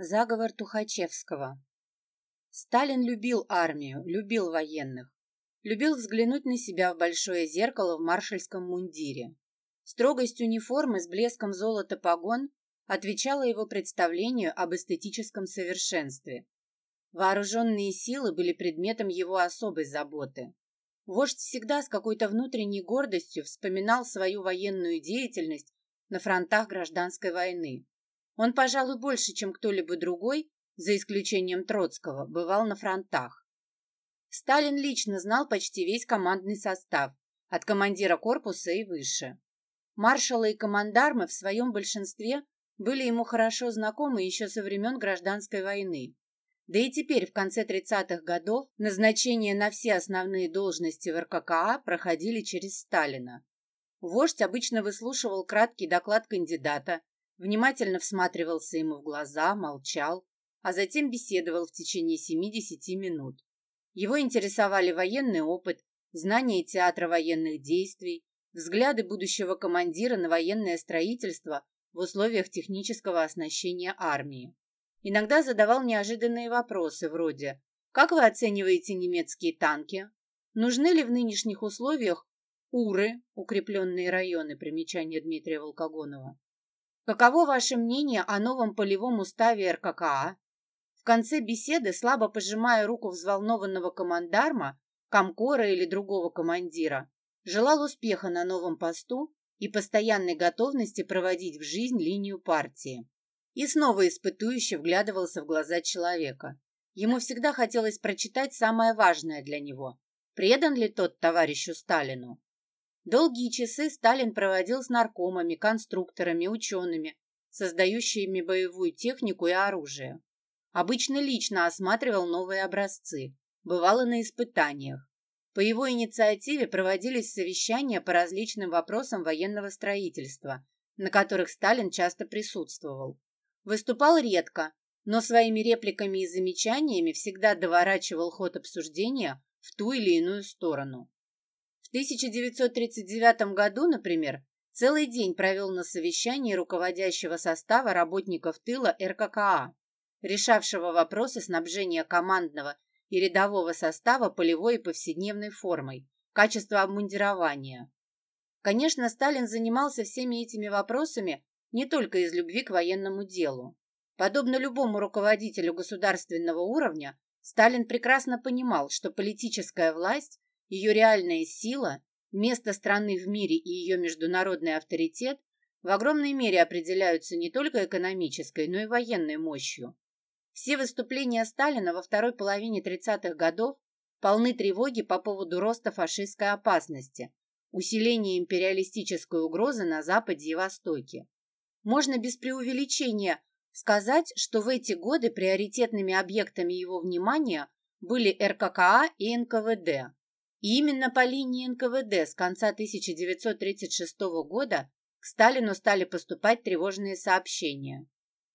Заговор Тухачевского. Сталин любил армию, любил военных. Любил взглянуть на себя в большое зеркало в маршальском мундире. Строгость униформы с блеском золота погон отвечала его представлению об эстетическом совершенстве. Вооруженные силы были предметом его особой заботы. Вождь всегда с какой-то внутренней гордостью вспоминал свою военную деятельность на фронтах гражданской войны. Он, пожалуй, больше, чем кто-либо другой, за исключением Троцкого, бывал на фронтах. Сталин лично знал почти весь командный состав, от командира корпуса и выше. Маршалы и командармы в своем большинстве были ему хорошо знакомы еще со времен Гражданской войны. Да и теперь, в конце 30-х годов, назначения на все основные должности в РККА проходили через Сталина. Вождь обычно выслушивал краткий доклад кандидата, внимательно всматривался ему в глаза, молчал, а затем беседовал в течение 70 минут. Его интересовали военный опыт, знания театра военных действий, взгляды будущего командира на военное строительство в условиях технического оснащения армии. Иногда задавал неожиданные вопросы вроде «Как вы оцениваете немецкие танки? Нужны ли в нынешних условиях УРы, укрепленные районы, примечание Дмитрия Волкогонова? Каково ваше мнение о новом полевом уставе РККА? В конце беседы, слабо пожимая руку взволнованного командарма, комкора или другого командира, желал успеха на новом посту и постоянной готовности проводить в жизнь линию партии. И снова испытующе вглядывался в глаза человека. Ему всегда хотелось прочитать самое важное для него. Предан ли тот товарищу Сталину? Долгие часы Сталин проводил с наркомами, конструкторами, учеными, создающими боевую технику и оружие. Обычно лично осматривал новые образцы, бывало на испытаниях. По его инициативе проводились совещания по различным вопросам военного строительства, на которых Сталин часто присутствовал. Выступал редко, но своими репликами и замечаниями всегда доворачивал ход обсуждения в ту или иную сторону. В 1939 году, например, целый день провел на совещании руководящего состава работников тыла РККА, решавшего вопросы снабжения командного и рядового состава полевой и повседневной формой, качество обмундирования. Конечно, Сталин занимался всеми этими вопросами не только из любви к военному делу. Подобно любому руководителю государственного уровня, Сталин прекрасно понимал, что политическая власть ее реальная сила, место страны в мире и ее международный авторитет в огромной мере определяются не только экономической, но и военной мощью. Все выступления Сталина во второй половине 30-х годов полны тревоги по поводу роста фашистской опасности, усиления империалистической угрозы на Западе и Востоке. Можно без преувеличения сказать, что в эти годы приоритетными объектами его внимания были РККА и НКВД. И именно по линии НКВД с конца 1936 года к Сталину стали поступать тревожные сообщения.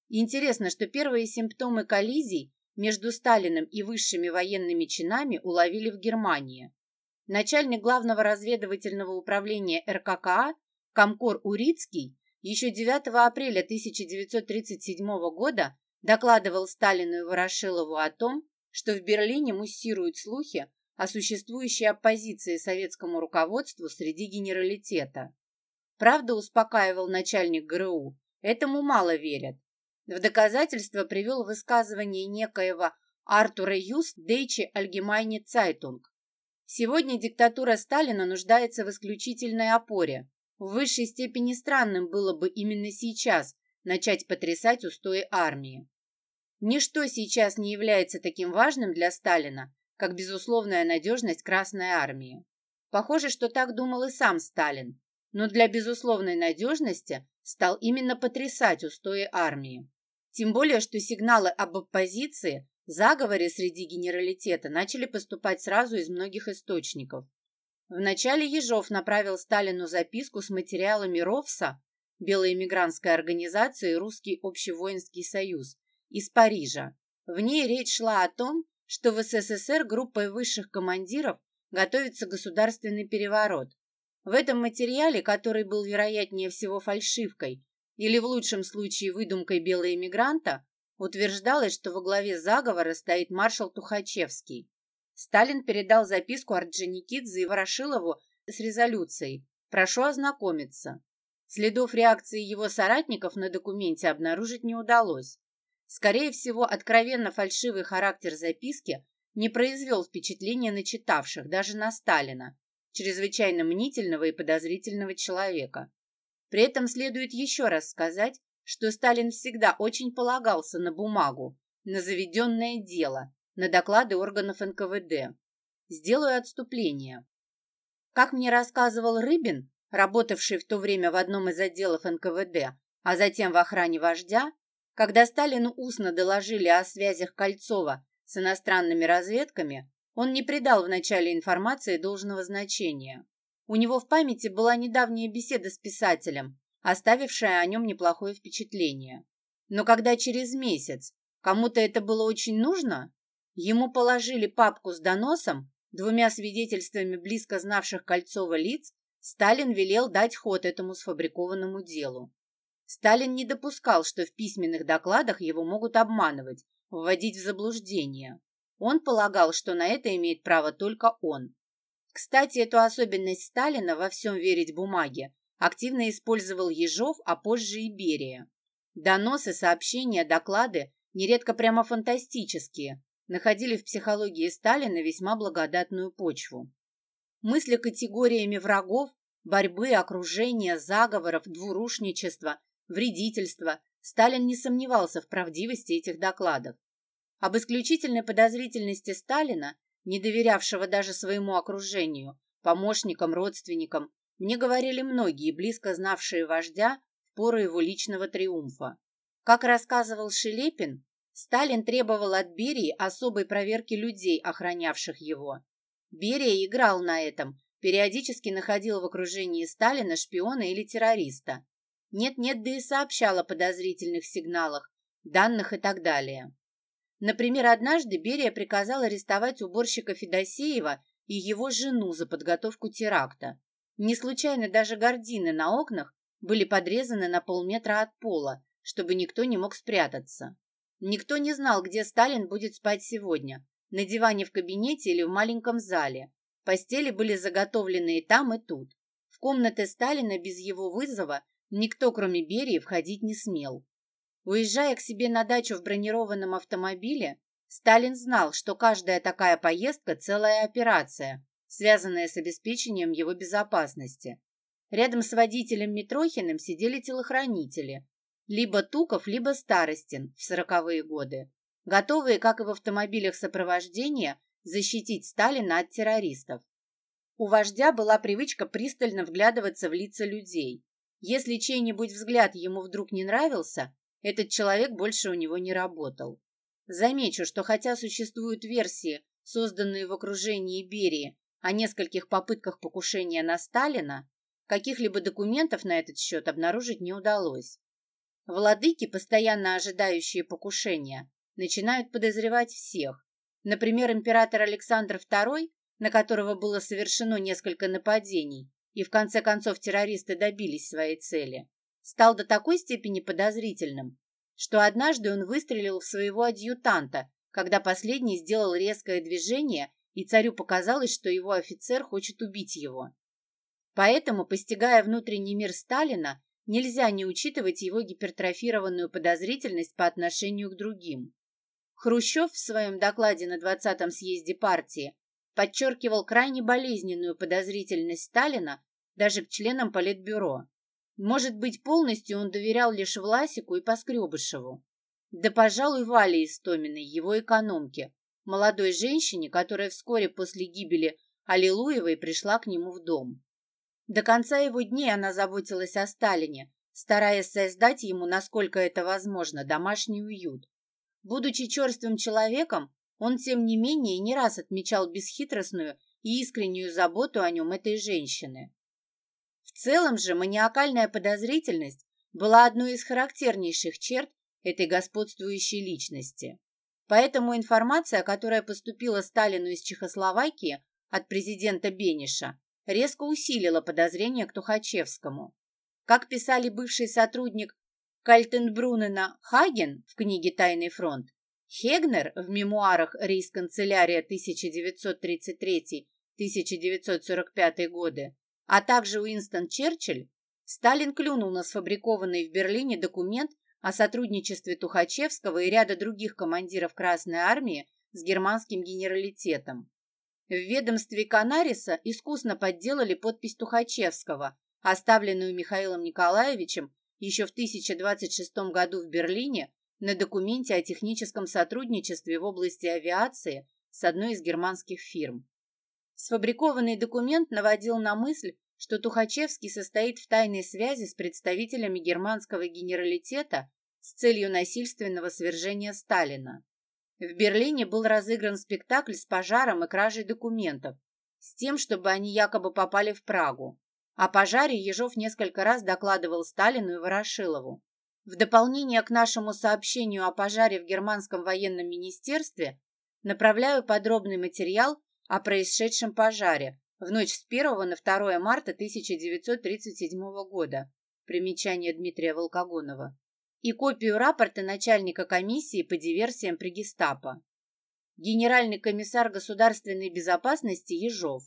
Интересно, что первые симптомы коллизий между Сталиным и высшими военными чинами уловили в Германии. Начальник главного разведывательного управления РККА Комкор Урицкий еще 9 апреля 1937 года докладывал Сталину и Ворошилову о том, что в Берлине муссируют слухи о существующей оппозиции советскому руководству среди генералитета. Правда, успокаивал начальник ГРУ, этому мало верят. В доказательство привел высказывание некоего Артур Юст Дейче Альгемайне Цайтунг. Сегодня диктатура Сталина нуждается в исключительной опоре. В высшей степени странным было бы именно сейчас начать потрясать устои армии. Ничто сейчас не является таким важным для Сталина, как безусловная надежность Красной Армии. Похоже, что так думал и сам Сталин, но для безусловной надежности стал именно потрясать устои армии. Тем более, что сигналы об оппозиции, заговоре среди генералитета начали поступать сразу из многих источников. Вначале Ежов направил Сталину записку с материалами РОВСа, Белой эмигрантской организации «Русский общевоинский союз», из Парижа. В ней речь шла о том, что в СССР группой высших командиров готовится государственный переворот. В этом материале, который был вероятнее всего фальшивкой или в лучшем случае выдумкой белого эмигранта, утверждалось, что во главе заговора стоит маршал Тухачевский. Сталин передал записку Орджоникидзе и Ворошилову с резолюцией «Прошу ознакомиться». Следов реакции его соратников на документе обнаружить не удалось. Скорее всего, откровенно фальшивый характер записки не произвел впечатления на читавших, даже на Сталина, чрезвычайно мнительного и подозрительного человека. При этом следует еще раз сказать, что Сталин всегда очень полагался на бумагу, на заведенное дело, на доклады органов НКВД. Сделаю отступление. Как мне рассказывал Рыбин, работавший в то время в одном из отделов НКВД, а затем в охране вождя, когда Сталину устно доложили о связях Кольцова с иностранными разведками, он не придал в начале информации должного значения. У него в памяти была недавняя беседа с писателем, оставившая о нем неплохое впечатление. Но когда через месяц кому-то это было очень нужно, ему положили папку с доносом, двумя свидетельствами близко знавших Кольцова лиц, Сталин велел дать ход этому сфабрикованному делу. Сталин не допускал, что в письменных докладах его могут обманывать, вводить в заблуждение. Он полагал, что на это имеет право только он. Кстати, эту особенность Сталина во всем верить бумаге активно использовал Ежов, а позже и Берия. Доносы, сообщения, доклады, нередко прямо фантастические, находили в психологии Сталина весьма благодатную почву. Мысли категориями врагов, борьбы, окружения, заговоров, двурушничества, вредительства, Сталин не сомневался в правдивости этих докладов. Об исключительной подозрительности Сталина, не доверявшего даже своему окружению, помощникам, родственникам, мне говорили многие, близко знавшие вождя в пору его личного триумфа. Как рассказывал Шелепин, Сталин требовал от Берии особой проверки людей, охранявших его. Берия играл на этом, периодически находил в окружении Сталина шпиона или террориста. Нет-нет, да и сообщал о подозрительных сигналах, данных и так далее. Например, однажды Берия приказал арестовать уборщика Федосеева и его жену за подготовку теракта. Не случайно даже гардины на окнах были подрезаны на полметра от пола, чтобы никто не мог спрятаться. Никто не знал, где Сталин будет спать сегодня, на диване в кабинете или в маленьком зале. Постели были заготовлены и там, и тут. В комнаты Сталина без его вызова никто, кроме Берии, входить не смел. Уезжая к себе на дачу в бронированном автомобиле, Сталин знал, что каждая такая поездка – целая операция, связанная с обеспечением его безопасности. Рядом с водителем Митрохиным сидели телохранители, либо Туков, либо Старостин в сороковые годы, готовые, как и в автомобилях сопровождения, защитить Сталина от террористов. У вождя была привычка пристально вглядываться в лица людей. Если чей-нибудь взгляд ему вдруг не нравился, этот человек больше у него не работал. Замечу, что хотя существуют версии, созданные в окружении Берии, о нескольких попытках покушения на Сталина, каких-либо документов на этот счет обнаружить не удалось. Владыки, постоянно ожидающие покушения, начинают подозревать всех. Например, император Александр II, на которого было совершено несколько нападений, и в конце концов террористы добились своей цели стал до такой степени подозрительным, что однажды он выстрелил в своего адъютанта, когда последний сделал резкое движение, и царю показалось, что его офицер хочет убить его. Поэтому, постигая внутренний мир Сталина, нельзя не учитывать его гипертрофированную подозрительность по отношению к другим. Хрущев в своем докладе на 20-м съезде партии подчеркивал крайне болезненную подозрительность Сталина даже к членам Политбюро. Может быть, полностью он доверял лишь Власику и Поскребышеву. Да, пожалуй, Вале Истоминой, его экономке, молодой женщине, которая вскоре после гибели Аллилуевой пришла к нему в дом. До конца его дней она заботилась о Сталине, стараясь создать ему, насколько это возможно, домашний уют. Будучи черствым человеком, он, тем не менее, не раз отмечал бесхитростную и искреннюю заботу о нем этой женщины. В целом же маниакальная подозрительность была одной из характернейших черт этой господствующей личности. Поэтому информация, которая поступила Сталину из Чехословакии от президента Бениша, резко усилила подозрения к Тухачевскому. Как писали бывший сотрудник Кальтенбрунена Хаген в книге «Тайный фронт», Хегнер в мемуарах «Рейс-канцелярия 1933-1945 годы», а также Уинстон Черчилль, Сталин клюнул на сфабрикованный в Берлине документ о сотрудничестве Тухачевского и ряда других командиров Красной Армии с германским генералитетом. В ведомстве Канариса искусно подделали подпись Тухачевского, оставленную Михаилом Николаевичем еще в 1026 году в Берлине на документе о техническом сотрудничестве в области авиации с одной из германских фирм. Сфабрикованный документ наводил на мысль, что Тухачевский состоит в тайной связи с представителями германского генералитета с целью насильственного свержения Сталина. В Берлине был разыгран спектакль с пожаром и кражей документов, с тем, чтобы они якобы попали в Прагу. О пожаре Ежов несколько раз докладывал Сталину и Ворошилову. В дополнение к нашему сообщению о пожаре в Германском военном министерстве направляю подробный материал о происшедшем пожаре, в ночь с 1 на 2 марта 1937 года. Примечание Дмитрия Волкогонова. И копию рапорта начальника комиссии по диверсиям при гестапо. Генеральный комиссар государственной безопасности Ежов.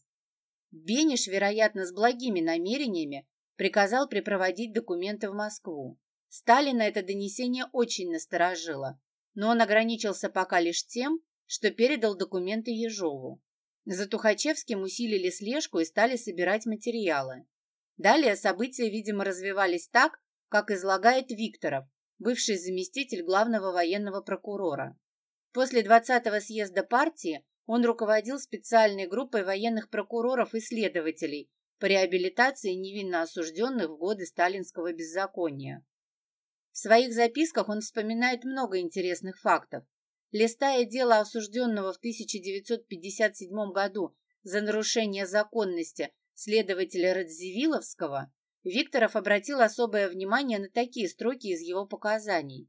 Бениш, вероятно, с благими намерениями, приказал припроводить документы в Москву. Сталина это донесение очень насторожило, но он ограничился пока лишь тем, что передал документы Ежову. За Тухачевским усилили слежку и стали собирать материалы. Далее события, видимо, развивались так, как излагает Викторов, бывший заместитель главного военного прокурора. После 20-го съезда партии он руководил специальной группой военных прокуроров и следователей по реабилитации невинно осужденных в годы сталинского беззакония. В своих записках он вспоминает много интересных фактов, Листая дело осужденного в 1957 году за нарушение законности следователя Радзивилловского, Викторов обратил особое внимание на такие строки из его показаний.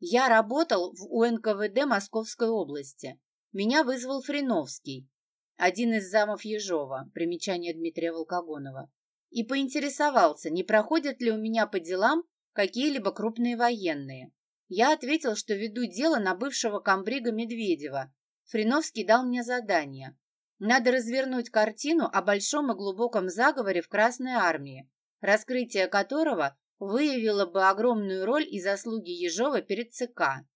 «Я работал в УНКВД Московской области. Меня вызвал Фриновский, один из замов Ежова, примечание Дмитрия Волкогонова, и поинтересовался, не проходят ли у меня по делам какие-либо крупные военные. Я ответил, что веду дело на бывшего комбрига Медведева. Фриновский дал мне задание. Надо развернуть картину о большом и глубоком заговоре в Красной армии, раскрытие которого выявило бы огромную роль и заслуги Ежова перед ЦК.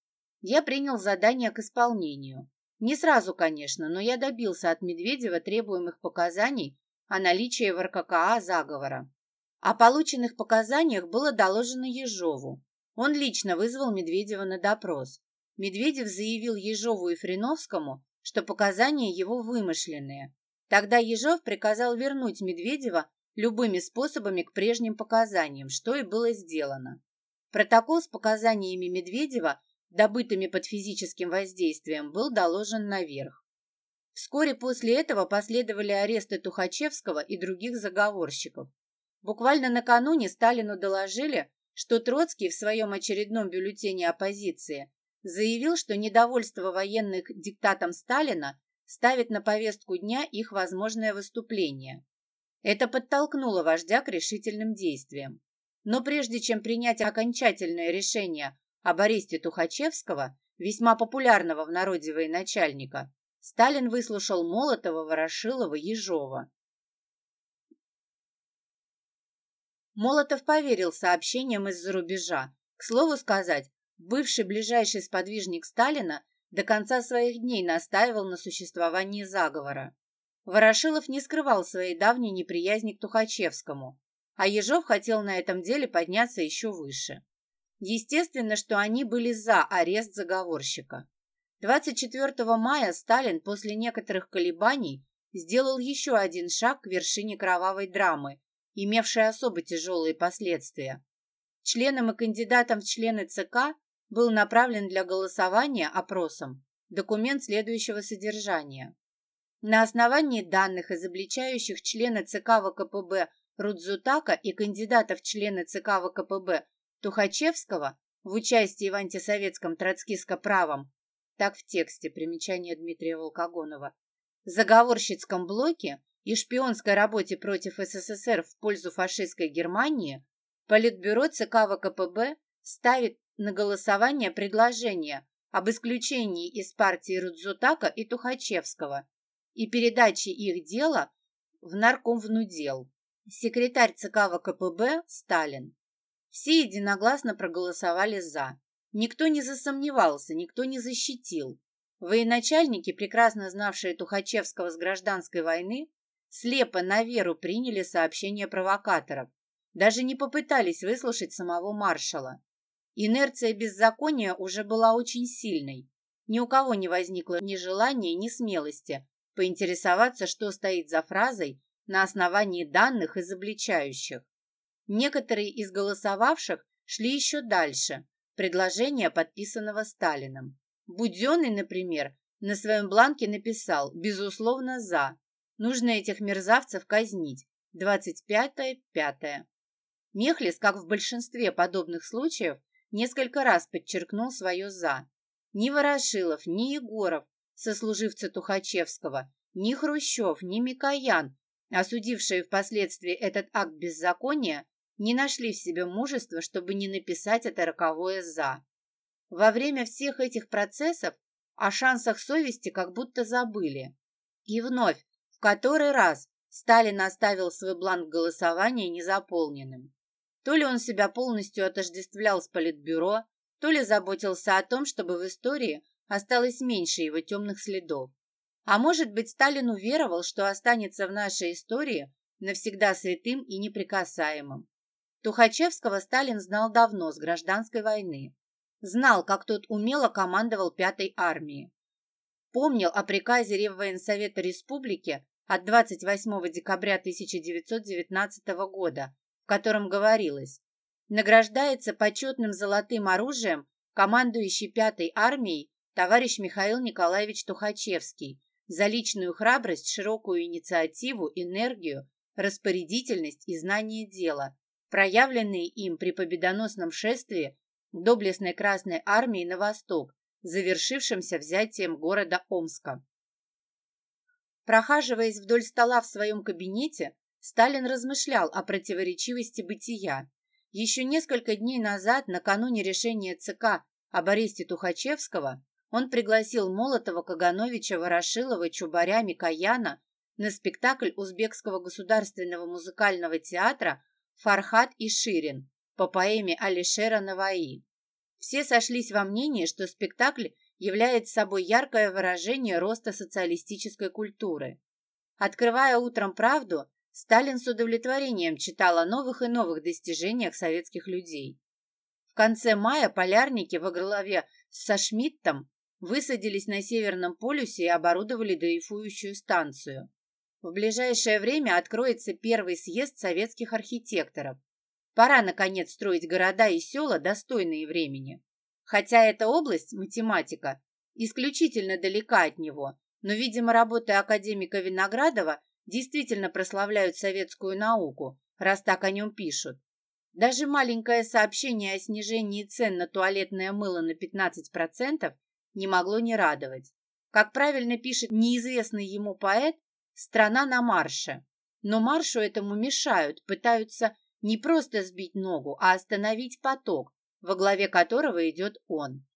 Я принял задание к исполнению. Не сразу, конечно, но я добился от Медведева требуемых показаний о наличии в РККА заговора. О полученных показаниях было доложено Ежову. Он лично вызвал Медведева на допрос. Медведев заявил Ежову и Фриновскому, что показания его вымышленные. Тогда Ежов приказал вернуть Медведева любыми способами к прежним показаниям, что и было сделано. Протокол с показаниями Медведева, добытыми под физическим воздействием, был доложен наверх. Вскоре после этого последовали аресты Тухачевского и других заговорщиков. Буквально накануне Сталину доложили, что Троцкий в своем очередном бюллетене оппозиции заявил, что недовольство военных диктатом Сталина ставит на повестку дня их возможное выступление. Это подтолкнуло вождя к решительным действиям. Но прежде чем принять окончательное решение об аресте Тухачевского, весьма популярного в народе военачальника, Сталин выслушал Молотова, Ворошилова, Ежова. Молотов поверил сообщениям из-за рубежа. К слову сказать, бывший ближайший сподвижник Сталина до конца своих дней настаивал на существовании заговора. Ворошилов не скрывал своей давней неприязни к Тухачевскому, а Ежов хотел на этом деле подняться еще выше. Естественно, что они были за арест заговорщика. 24 мая Сталин после некоторых колебаний сделал еще один шаг к вершине кровавой драмы имевший особо тяжелые последствия. Членам и кандидатам в члены ЦК был направлен для голосования опросом документ следующего содержания. На основании данных, изобличающих члена ЦК ВКПБ Рудзутака и кандидатов в члены ЦК ВКПБ Тухачевского в участии в антисоветском троцкистско-правом, так в тексте примечания Дмитрия Волкогонова, заговорщицком блоке и шпионской работе против СССР в пользу фашистской Германии, Политбюро ЦК ВКПБ ставит на голосование предложение об исключении из партии Рудзутака и Тухачевского и передаче их дела в наркомвнудел. Секретарь ЦК ВКПБ Сталин. Все единогласно проголосовали «за». Никто не засомневался, никто не защитил. Военачальники, прекрасно знавшие Тухачевского с гражданской войны, слепо на веру приняли сообщение провокаторов, даже не попытались выслушать самого маршала. Инерция беззакония уже была очень сильной. Ни у кого не возникло ни желания, ни смелости поинтересоваться, что стоит за фразой на основании данных изобличающих. Некоторые из голосовавших шли еще дальше, предложения, подписанного Сталином. Буденный, например, на своем бланке написал «безусловно за». Нужно этих мерзавцев казнить. 25-5. Мехлис, как в большинстве подобных случаев, несколько раз подчеркнул свое «за». Ни Ворошилов, ни Егоров, сослуживцы Тухачевского, ни Хрущев, ни Микоян, осудившие впоследствии этот акт беззакония, не нашли в себе мужества, чтобы не написать это роковое «за». Во время всех этих процессов о шансах совести как будто забыли. И вновь, который раз, Сталин оставил свой бланк голосования незаполненным. То ли он себя полностью отождествлял с Политбюро, то ли заботился о том, чтобы в истории осталось меньше его темных следов. А может быть, Сталин уверовал, что останется в нашей истории навсегда святым и неприкасаемым. Тухачевского Сталин знал давно, с гражданской войны. Знал, как тот умело командовал Пятой армией. Помнил о приказе Реввоенсовета Республики от 28 декабря 1919 года, в котором говорилось «Награждается почетным золотым оружием командующий Пятой армией товарищ Михаил Николаевич Тухачевский за личную храбрость, широкую инициативу, энергию, распорядительность и знание дела, проявленные им при победоносном шествии доблестной Красной Армии на восток, завершившемся взятием города Омска. Прохаживаясь вдоль стола в своем кабинете, Сталин размышлял о противоречивости бытия. Еще несколько дней назад, накануне решения ЦК об аресте Тухачевского, он пригласил Молотова, Кагановича, Ворошилова, Чубаря, Микояна на спектакль Узбекского государственного музыкального театра Фархат и Ширин по поэме Алишера Наваи. Все сошлись во мнении, что спектакль является собой яркое выражение роста социалистической культуры. Открывая утром правду, Сталин с удовлетворением читал о новых и новых достижениях советских людей. В конце мая полярники во главе со Шмидтом высадились на Северном полюсе и оборудовали дрейфующую станцию. В ближайшее время откроется первый съезд советских архитекторов. Пора, наконец, строить города и села, достойные времени. Хотя эта область, математика, исключительно далека от него, но, видимо, работы академика Виноградова действительно прославляют советскую науку, раз так о нем пишут. Даже маленькое сообщение о снижении цен на туалетное мыло на 15% не могло не радовать. Как правильно пишет неизвестный ему поэт, Страна на марше. Но маршу этому мешают, пытаются не просто сбить ногу, а остановить поток, во главе которого идет он.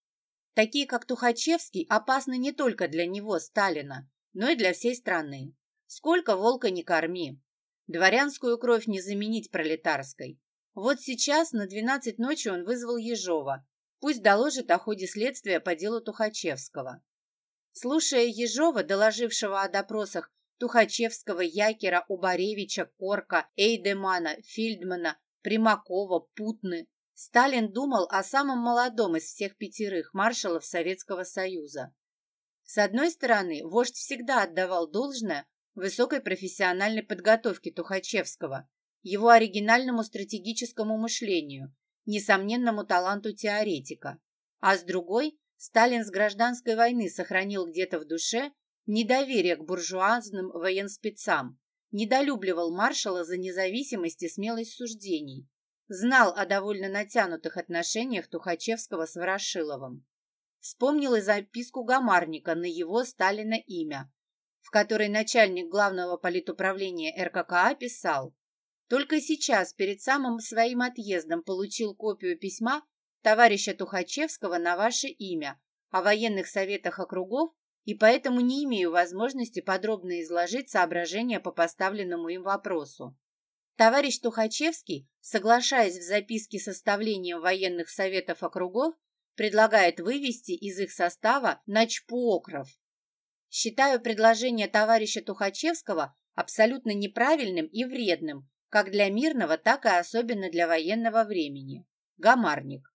Такие, как Тухачевский, опасны не только для него, Сталина, но и для всей страны. Сколько волка не корми. Дворянскую кровь не заменить пролетарской. Вот сейчас на 12 ночи он вызвал Ежова. Пусть доложит о ходе следствия по делу Тухачевского. Слушая Ежова, доложившего о допросах Тухачевского, Якера, Убаревича, Корка, Эйдемана, Фильдмана, Примакова, Путны. Сталин думал о самом молодом из всех пятерых маршалов Советского Союза. С одной стороны, вождь всегда отдавал должное высокой профессиональной подготовке Тухачевского, его оригинальному стратегическому мышлению, несомненному таланту теоретика. А с другой, Сталин с гражданской войны сохранил где-то в душе недоверие к буржуазным военспецам, недолюбливал маршала за независимость и смелость суждений, знал о довольно натянутых отношениях Тухачевского с Ворошиловым. Вспомнил и записку Гамарника на его Сталина имя, в которой начальник главного политуправления РККА писал «Только сейчас, перед самым своим отъездом, получил копию письма товарища Тухачевского на ваше имя о военных советах округов и поэтому не имею возможности подробно изложить соображения по поставленному им вопросу. Товарищ Тухачевский, соглашаясь в записке с составлением военных советов округов, предлагает вывести из их состава начпуокров. Считаю предложение товарища Тухачевского абсолютно неправильным и вредным как для мирного, так и особенно для военного времени. Гамарник.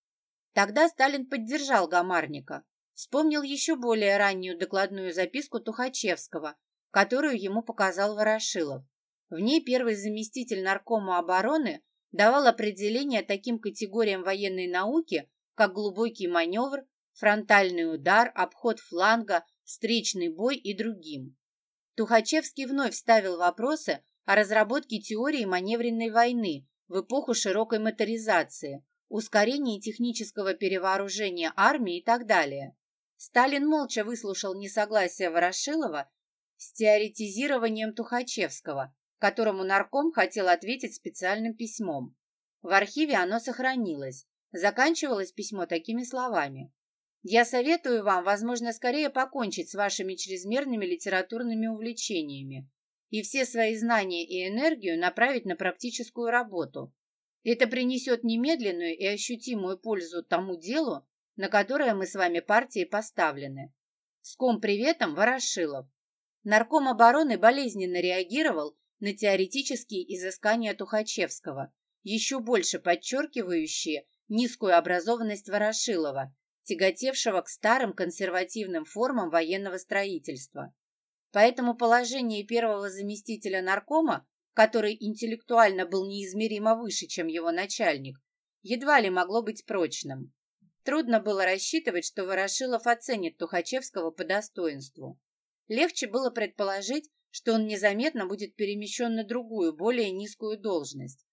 Тогда Сталин поддержал Гамарника, вспомнил еще более раннюю докладную записку Тухачевского, которую ему показал Ворошилов. В ней первый заместитель наркома обороны давал определение таким категориям военной науки, как глубокий маневр, фронтальный удар, обход фланга, встречный бой и другим. Тухачевский вновь ставил вопросы о разработке теории маневренной войны в эпоху широкой моторизации, ускорении технического перевооружения армии и так далее. Сталин молча выслушал несогласие Ворошилова с теоретизированием Тухачевского, которому нарком хотел ответить специальным письмом. В архиве оно сохранилось. Заканчивалось письмо такими словами. «Я советую вам, возможно, скорее покончить с вашими чрезмерными литературными увлечениями и все свои знания и энергию направить на практическую работу. Это принесет немедленную и ощутимую пользу тому делу, на которое мы с вами партией поставлены. С ком приветом, Ворошилов. Нарком обороны болезненно реагировал на теоретические изыскания Тухачевского, еще больше подчеркивающие низкую образованность Ворошилова, тяготевшего к старым консервативным формам военного строительства. Поэтому положение первого заместителя наркома, который интеллектуально был неизмеримо выше, чем его начальник, едва ли могло быть прочным. Трудно было рассчитывать, что Ворошилов оценит Тухачевского по достоинству. Легче было предположить, что он незаметно будет перемещен на другую, более низкую должность.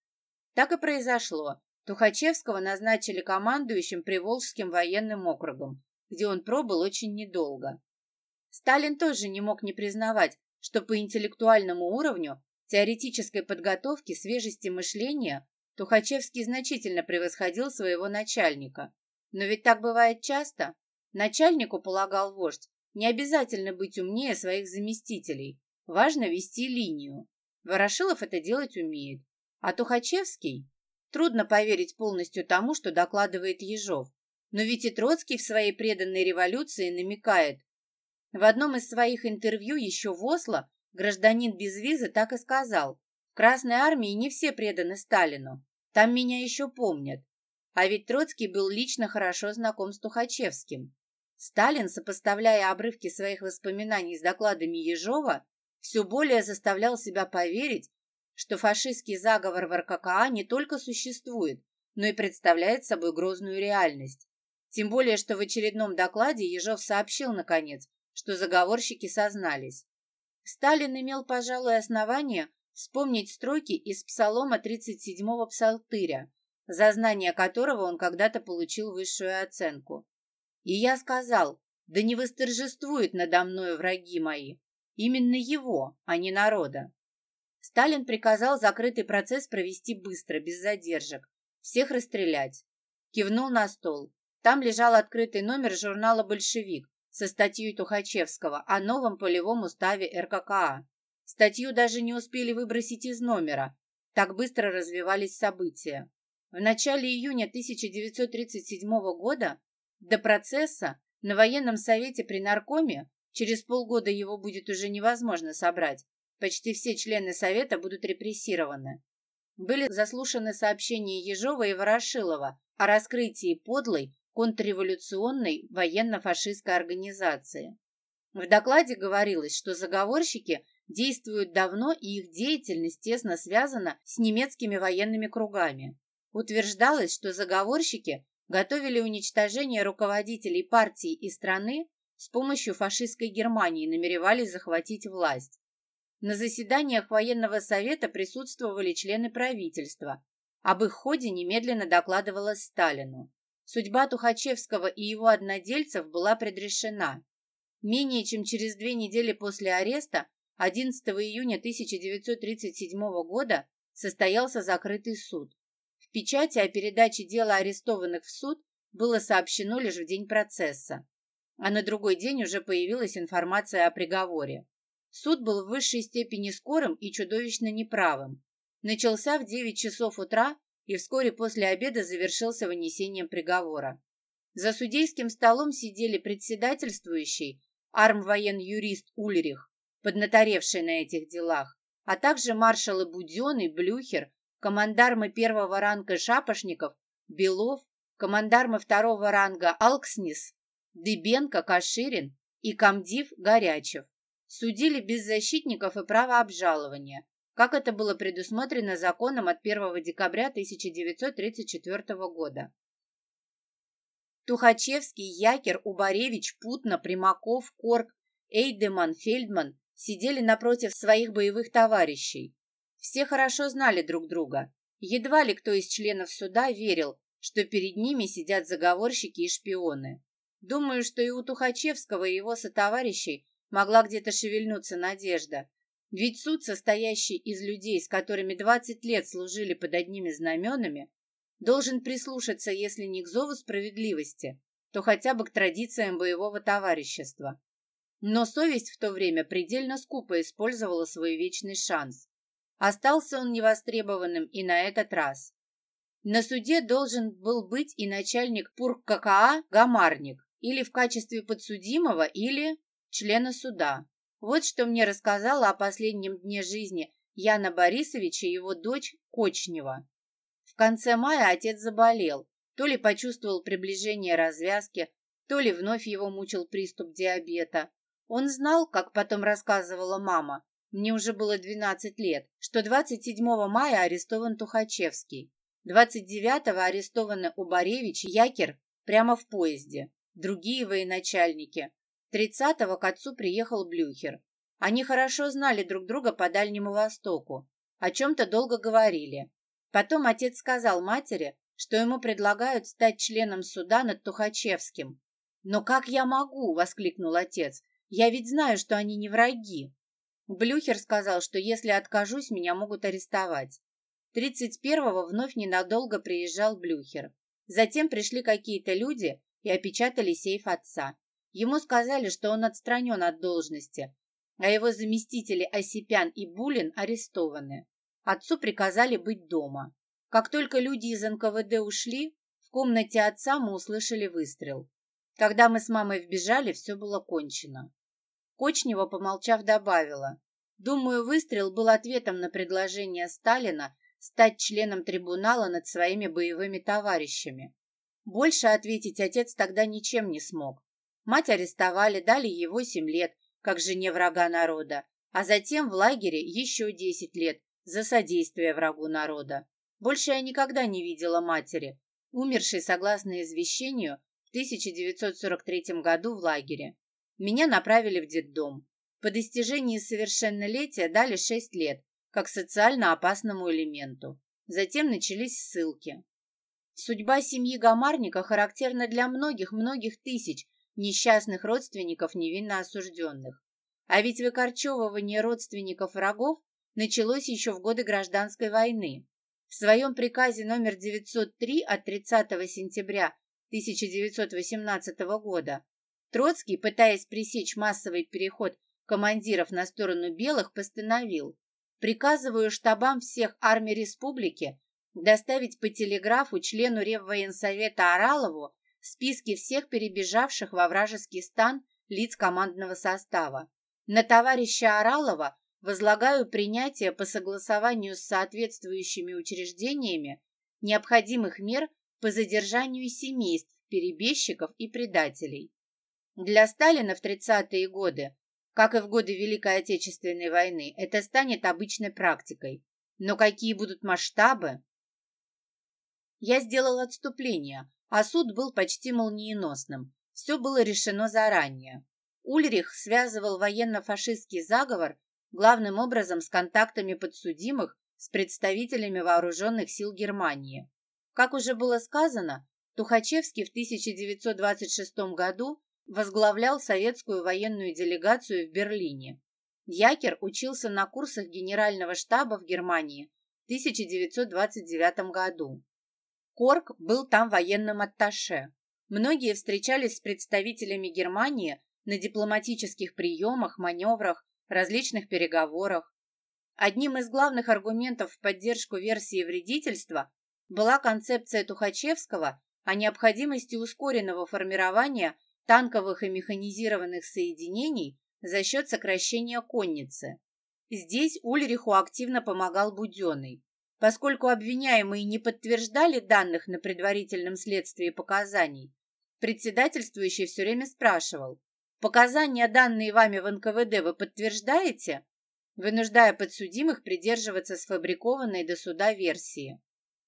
Так и произошло. Тухачевского назначили командующим Приволжским военным округом, где он пробыл очень недолго. Сталин тоже не мог не признавать, что по интеллектуальному уровню, теоретической подготовке, свежести мышления Тухачевский значительно превосходил своего начальника. Но ведь так бывает часто. Начальнику, полагал вождь, не обязательно быть умнее своих заместителей. Важно вести линию. Ворошилов это делать умеет. А Тухачевский? Трудно поверить полностью тому, что докладывает Ежов. Но ведь и Троцкий в своей преданной революции намекает. В одном из своих интервью еще в Осло гражданин без визы так и сказал. В Красной армии не все преданы Сталину. Там меня еще помнят. А ведь Троцкий был лично хорошо знаком с Тухачевским. Сталин, сопоставляя обрывки своих воспоминаний с докладами Ежова, все более заставлял себя поверить, что фашистский заговор в РККА не только существует, но и представляет собой грозную реальность. Тем более, что в очередном докладе Ежов сообщил, наконец, что заговорщики сознались. Сталин имел, пожалуй, основание вспомнить строки из Псалома 37-го Псалтыря, за знание которого он когда-то получил высшую оценку. И я сказал, да не восторжествуют надо мною враги мои, именно его, а не народа. Сталин приказал закрытый процесс провести быстро, без задержек. Всех расстрелять. Кивнул на стол. Там лежал открытый номер журнала «Большевик» со статьей Тухачевского о новом полевом уставе РККА. Статью даже не успели выбросить из номера. Так быстро развивались события. В начале июня 1937 года до процесса на военном совете при наркоме через полгода его будет уже невозможно собрать Почти все члены Совета будут репрессированы. Были заслушаны сообщения Ежова и Ворошилова о раскрытии подлой контрреволюционной военно-фашистской организации. В докладе говорилось, что заговорщики действуют давно и их деятельность тесно связана с немецкими военными кругами. Утверждалось, что заговорщики готовили уничтожение руководителей партии и страны с помощью фашистской Германии намеревались захватить власть. На заседаниях военного совета присутствовали члены правительства. Об их ходе немедленно докладывалось Сталину. Судьба Тухачевского и его однодельцев была предрешена. Менее чем через две недели после ареста, 11 июня 1937 года, состоялся закрытый суд. В печати о передаче дела арестованных в суд было сообщено лишь в день процесса, а на другой день уже появилась информация о приговоре. Суд был в высшей степени скорым и чудовищно неправым. Начался в 9 часов утра и вскоре после обеда завершился вынесением приговора. За судейским столом сидели председательствующий, армвоен-юрист Ульрих, поднаторевший на этих делах, а также маршалы Буден и Блюхер, командармы первого ранга Шапошников, Белов, командармы второго ранга Алкснис, Дыбенко, Каширин и комдив Горячев. Судили без защитников и права обжалования, как это было предусмотрено законом от 1 декабря 1934 года. Тухачевский, Якер, Убаревич, Путна, Примаков, Корк, Эйдеман, Фельдман сидели напротив своих боевых товарищей. Все хорошо знали друг друга. Едва ли кто из членов суда верил, что перед ними сидят заговорщики и шпионы. Думаю, что и у Тухачевского и его сотоварищей могла где-то шевельнуться надежда. Ведь суд, состоящий из людей, с которыми 20 лет служили под одними знаменами, должен прислушаться, если не к зову справедливости, то хотя бы к традициям боевого товарищества. Но совесть в то время предельно скупо использовала свой вечный шанс. Остался он невостребованным и на этот раз. На суде должен был быть и начальник ПУРККА Гамарник, или в качестве подсудимого, или члена суда. Вот что мне рассказала о последнем дне жизни Яна Борисовича и его дочь Кочнева. В конце мая отец заболел, то ли почувствовал приближение развязки, то ли вновь его мучил приступ диабета. Он знал, как потом рассказывала мама, мне уже было 12 лет, что 27 мая арестован Тухачевский. 29-го арестованы Убаревич и Якер прямо в поезде. Другие военачальники. 30-го к отцу приехал Блюхер. Они хорошо знали друг друга по Дальнему Востоку. О чем-то долго говорили. Потом отец сказал матери, что ему предлагают стать членом суда над Тухачевским. «Но как я могу?» — воскликнул отец. Я ведь знаю, что они не враги. Блюхер сказал, что если откажусь, меня могут арестовать. 31-го вновь ненадолго приезжал Блюхер. Затем пришли какие-то люди и опечатали сейф отца. Ему сказали, что он отстранен от должности, а его заместители Осипян и Булин арестованы. Отцу приказали быть дома. Как только люди из НКВД ушли, в комнате отца мы услышали выстрел. Когда мы с мамой вбежали, все было кончено. Кочнева, помолчав, добавила. Думаю, выстрел был ответом на предложение Сталина стать членом трибунала над своими боевыми товарищами. Больше ответить отец тогда ничем не смог. Мать арестовали, дали ей восемь лет, как жене врага народа, а затем в лагере еще десять лет за содействие врагу народа. Больше я никогда не видела матери, умершей, согласно извещению, 1943 году в лагере. Меня направили в детдом. По достижении совершеннолетия дали 6 лет, как социально опасному элементу. Затем начались ссылки. Судьба семьи Гамарника характерна для многих-многих тысяч несчастных родственников невинно осужденных. А ведь выкорчевывание родственников врагов началось еще в годы Гражданской войны. В своем приказе номер 903 от 30 сентября 1918 года Троцкий, пытаясь пресечь массовый переход командиров на сторону белых, постановил «Приказываю штабам всех армий республики доставить по телеграфу члену Реввоенсовета Оралову списки всех перебежавших во вражеский стан лиц командного состава. На товарища Оралова возлагаю принятие по согласованию с соответствующими учреждениями необходимых мер по задержанию семейств, перебежчиков и предателей. Для Сталина в 30-е годы, как и в годы Великой Отечественной войны, это станет обычной практикой. Но какие будут масштабы? Я сделал отступление, а суд был почти молниеносным. Все было решено заранее. Ульрих связывал военно-фашистский заговор главным образом с контактами подсудимых с представителями вооруженных сил Германии. Как уже было сказано, Тухачевский в 1926 году возглавлял советскую военную делегацию в Берлине. Якер учился на курсах Генерального штаба в Германии в 1929 году. Корк был там военным атташе. Многие встречались с представителями Германии на дипломатических приемах, маневрах, различных переговорах. Одним из главных аргументов в поддержку версии вредительства была концепция Тухачевского о необходимости ускоренного формирования танковых и механизированных соединений за счет сокращения конницы. Здесь Ульриху активно помогал Буденный. Поскольку обвиняемые не подтверждали данных на предварительном следствии показаний, председательствующий все время спрашивал, «Показания, данные вами в НКВД, вы подтверждаете?» вынуждая подсудимых придерживаться сфабрикованной до суда версии.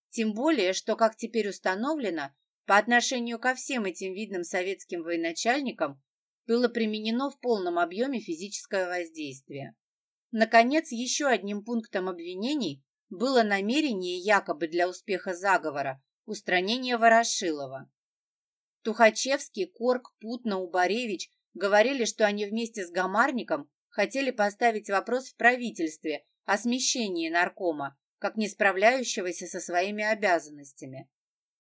Тем более, что, как теперь установлено, по отношению ко всем этим видным советским военачальникам было применено в полном объеме физическое воздействие. Наконец, еще одним пунктом обвинений было намерение якобы для успеха заговора устранения Ворошилова. Тухачевский, Корк, Путна, Убаревич говорили, что они вместе с Гамарником хотели поставить вопрос в правительстве о смещении наркома, как не справляющегося со своими обязанностями.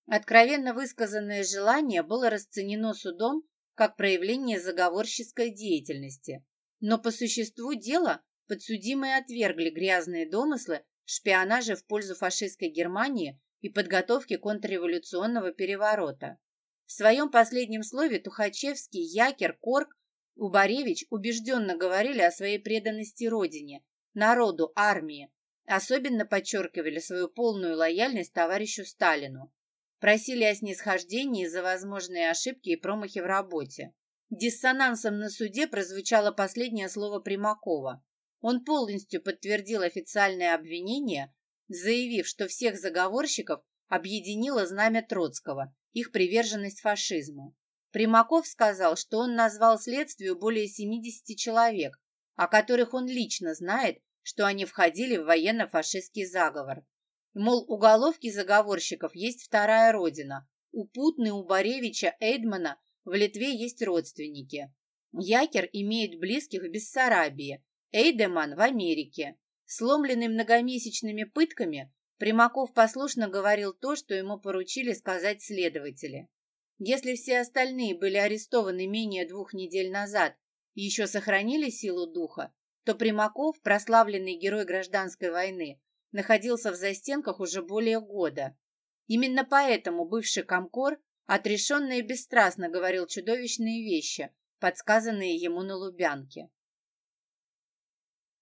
Откровенно высказанное желание было расценено судом как проявление заговорческой деятельности. Но по существу дела подсудимые отвергли грязные домыслы шпионаже в пользу фашистской Германии и подготовки контрреволюционного переворота. В своем последнем слове Тухачевский, Якер, Корк, Убаревич убежденно говорили о своей преданности родине, народу, армии. Особенно подчеркивали свою полную лояльность товарищу Сталину. Просили о снисхождении за возможные ошибки и промахи в работе. Диссонансом на суде прозвучало последнее слово Примакова. Он полностью подтвердил официальное обвинение, заявив, что всех заговорщиков объединило знамя Троцкого, их приверженность фашизму. Примаков сказал, что он назвал следствию более 70 человек, о которых он лично знает, что они входили в военно-фашистский заговор. Мол, у головки заговорщиков есть вторая родина. У Путны, у Боревича, Эйдмана в Литве есть родственники. Якер имеет близких в Бессарабии, Эйдеман в Америке. Сломленный многомесячными пытками, Примаков послушно говорил то, что ему поручили сказать следователи. Если все остальные были арестованы менее двух недель назад и еще сохранили силу духа, то Примаков, прославленный герой гражданской войны, находился в застенках уже более года. Именно поэтому бывший комкор отрешенно и бесстрастно говорил чудовищные вещи, подсказанные ему на Лубянке.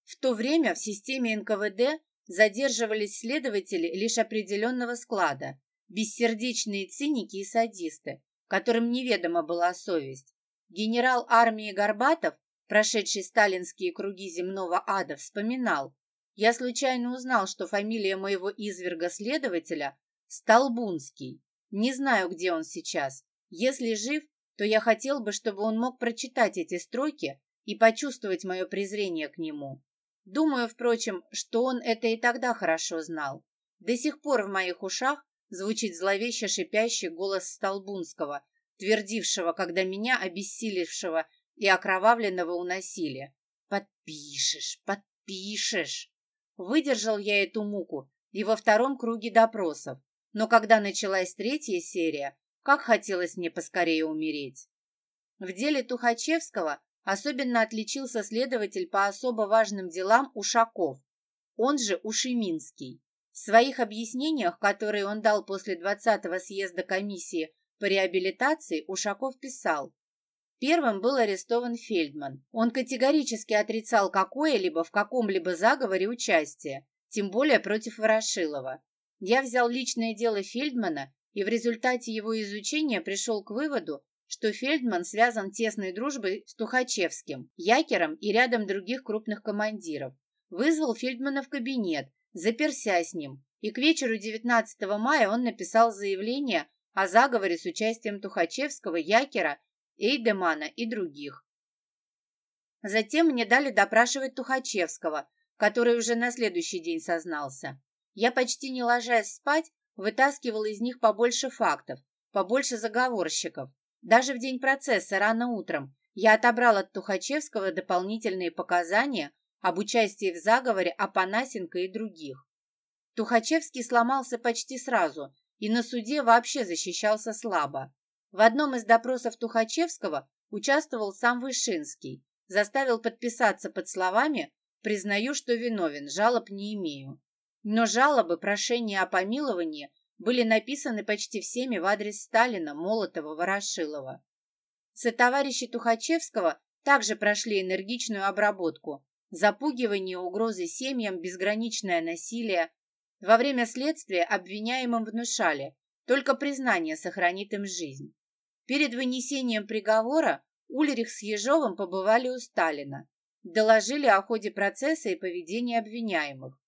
В то время в системе НКВД задерживались следователи лишь определенного склада, бессердечные циники и садисты, которым неведома была совесть. Генерал армии Горбатов, прошедший сталинские круги земного ада, вспоминал, «Я случайно узнал, что фамилия моего изверга-следователя Столбунский. Не знаю, где он сейчас. Если жив, то я хотел бы, чтобы он мог прочитать эти строки и почувствовать мое презрение к нему. Думаю, впрочем, что он это и тогда хорошо знал. До сих пор в моих ушах звучит зловеще шипящий голос Столбунского, твердившего, когда меня, обессилевшего и окровавленного, уносили. «Подпишешь, подпишешь!» Выдержал я эту муку и во втором круге допросов, но когда началась третья серия, как хотелось мне поскорее умереть. В деле Тухачевского Особенно отличился следователь по особо важным делам Ушаков, он же Ушеминский. В своих объяснениях, которые он дал после 20-го съезда комиссии по реабилитации, Ушаков писал, Первым был арестован Фельдман. Он категорически отрицал какое-либо в каком-либо заговоре участие, тем более против Ворошилова. Я взял личное дело Фельдмана и в результате его изучения пришел к выводу, что Фельдман связан тесной дружбой с Тухачевским, Якером и рядом других крупных командиров. Вызвал Фельдмана в кабинет, заперся с ним, и к вечеру 19 мая он написал заявление о заговоре с участием Тухачевского, Якера, Эйдемана и других. Затем мне дали допрашивать Тухачевского, который уже на следующий день сознался. Я почти не ложась спать, вытаскивал из них побольше фактов, побольше заговорщиков, даже в день процесса рано утром я отобрал от Тухачевского дополнительные показания об участии в заговоре Апанасенко и других. Тухачевский сломался почти сразу и на суде вообще защищался слабо. В одном из допросов Тухачевского участвовал сам Вышинский, заставил подписаться под словами «признаю, что виновен, жалоб не имею». Но жалобы, прошения о помиловании были написаны почти всеми в адрес Сталина, Молотова, Ворошилова. Сотоварищи Тухачевского также прошли энергичную обработку, запугивание угрозы семьям, безграничное насилие. Во время следствия обвиняемым внушали, только признание сохранит им жизнь. Перед вынесением приговора Ульрих с Ежовым побывали у Сталина, доложили о ходе процесса и поведении обвиняемых.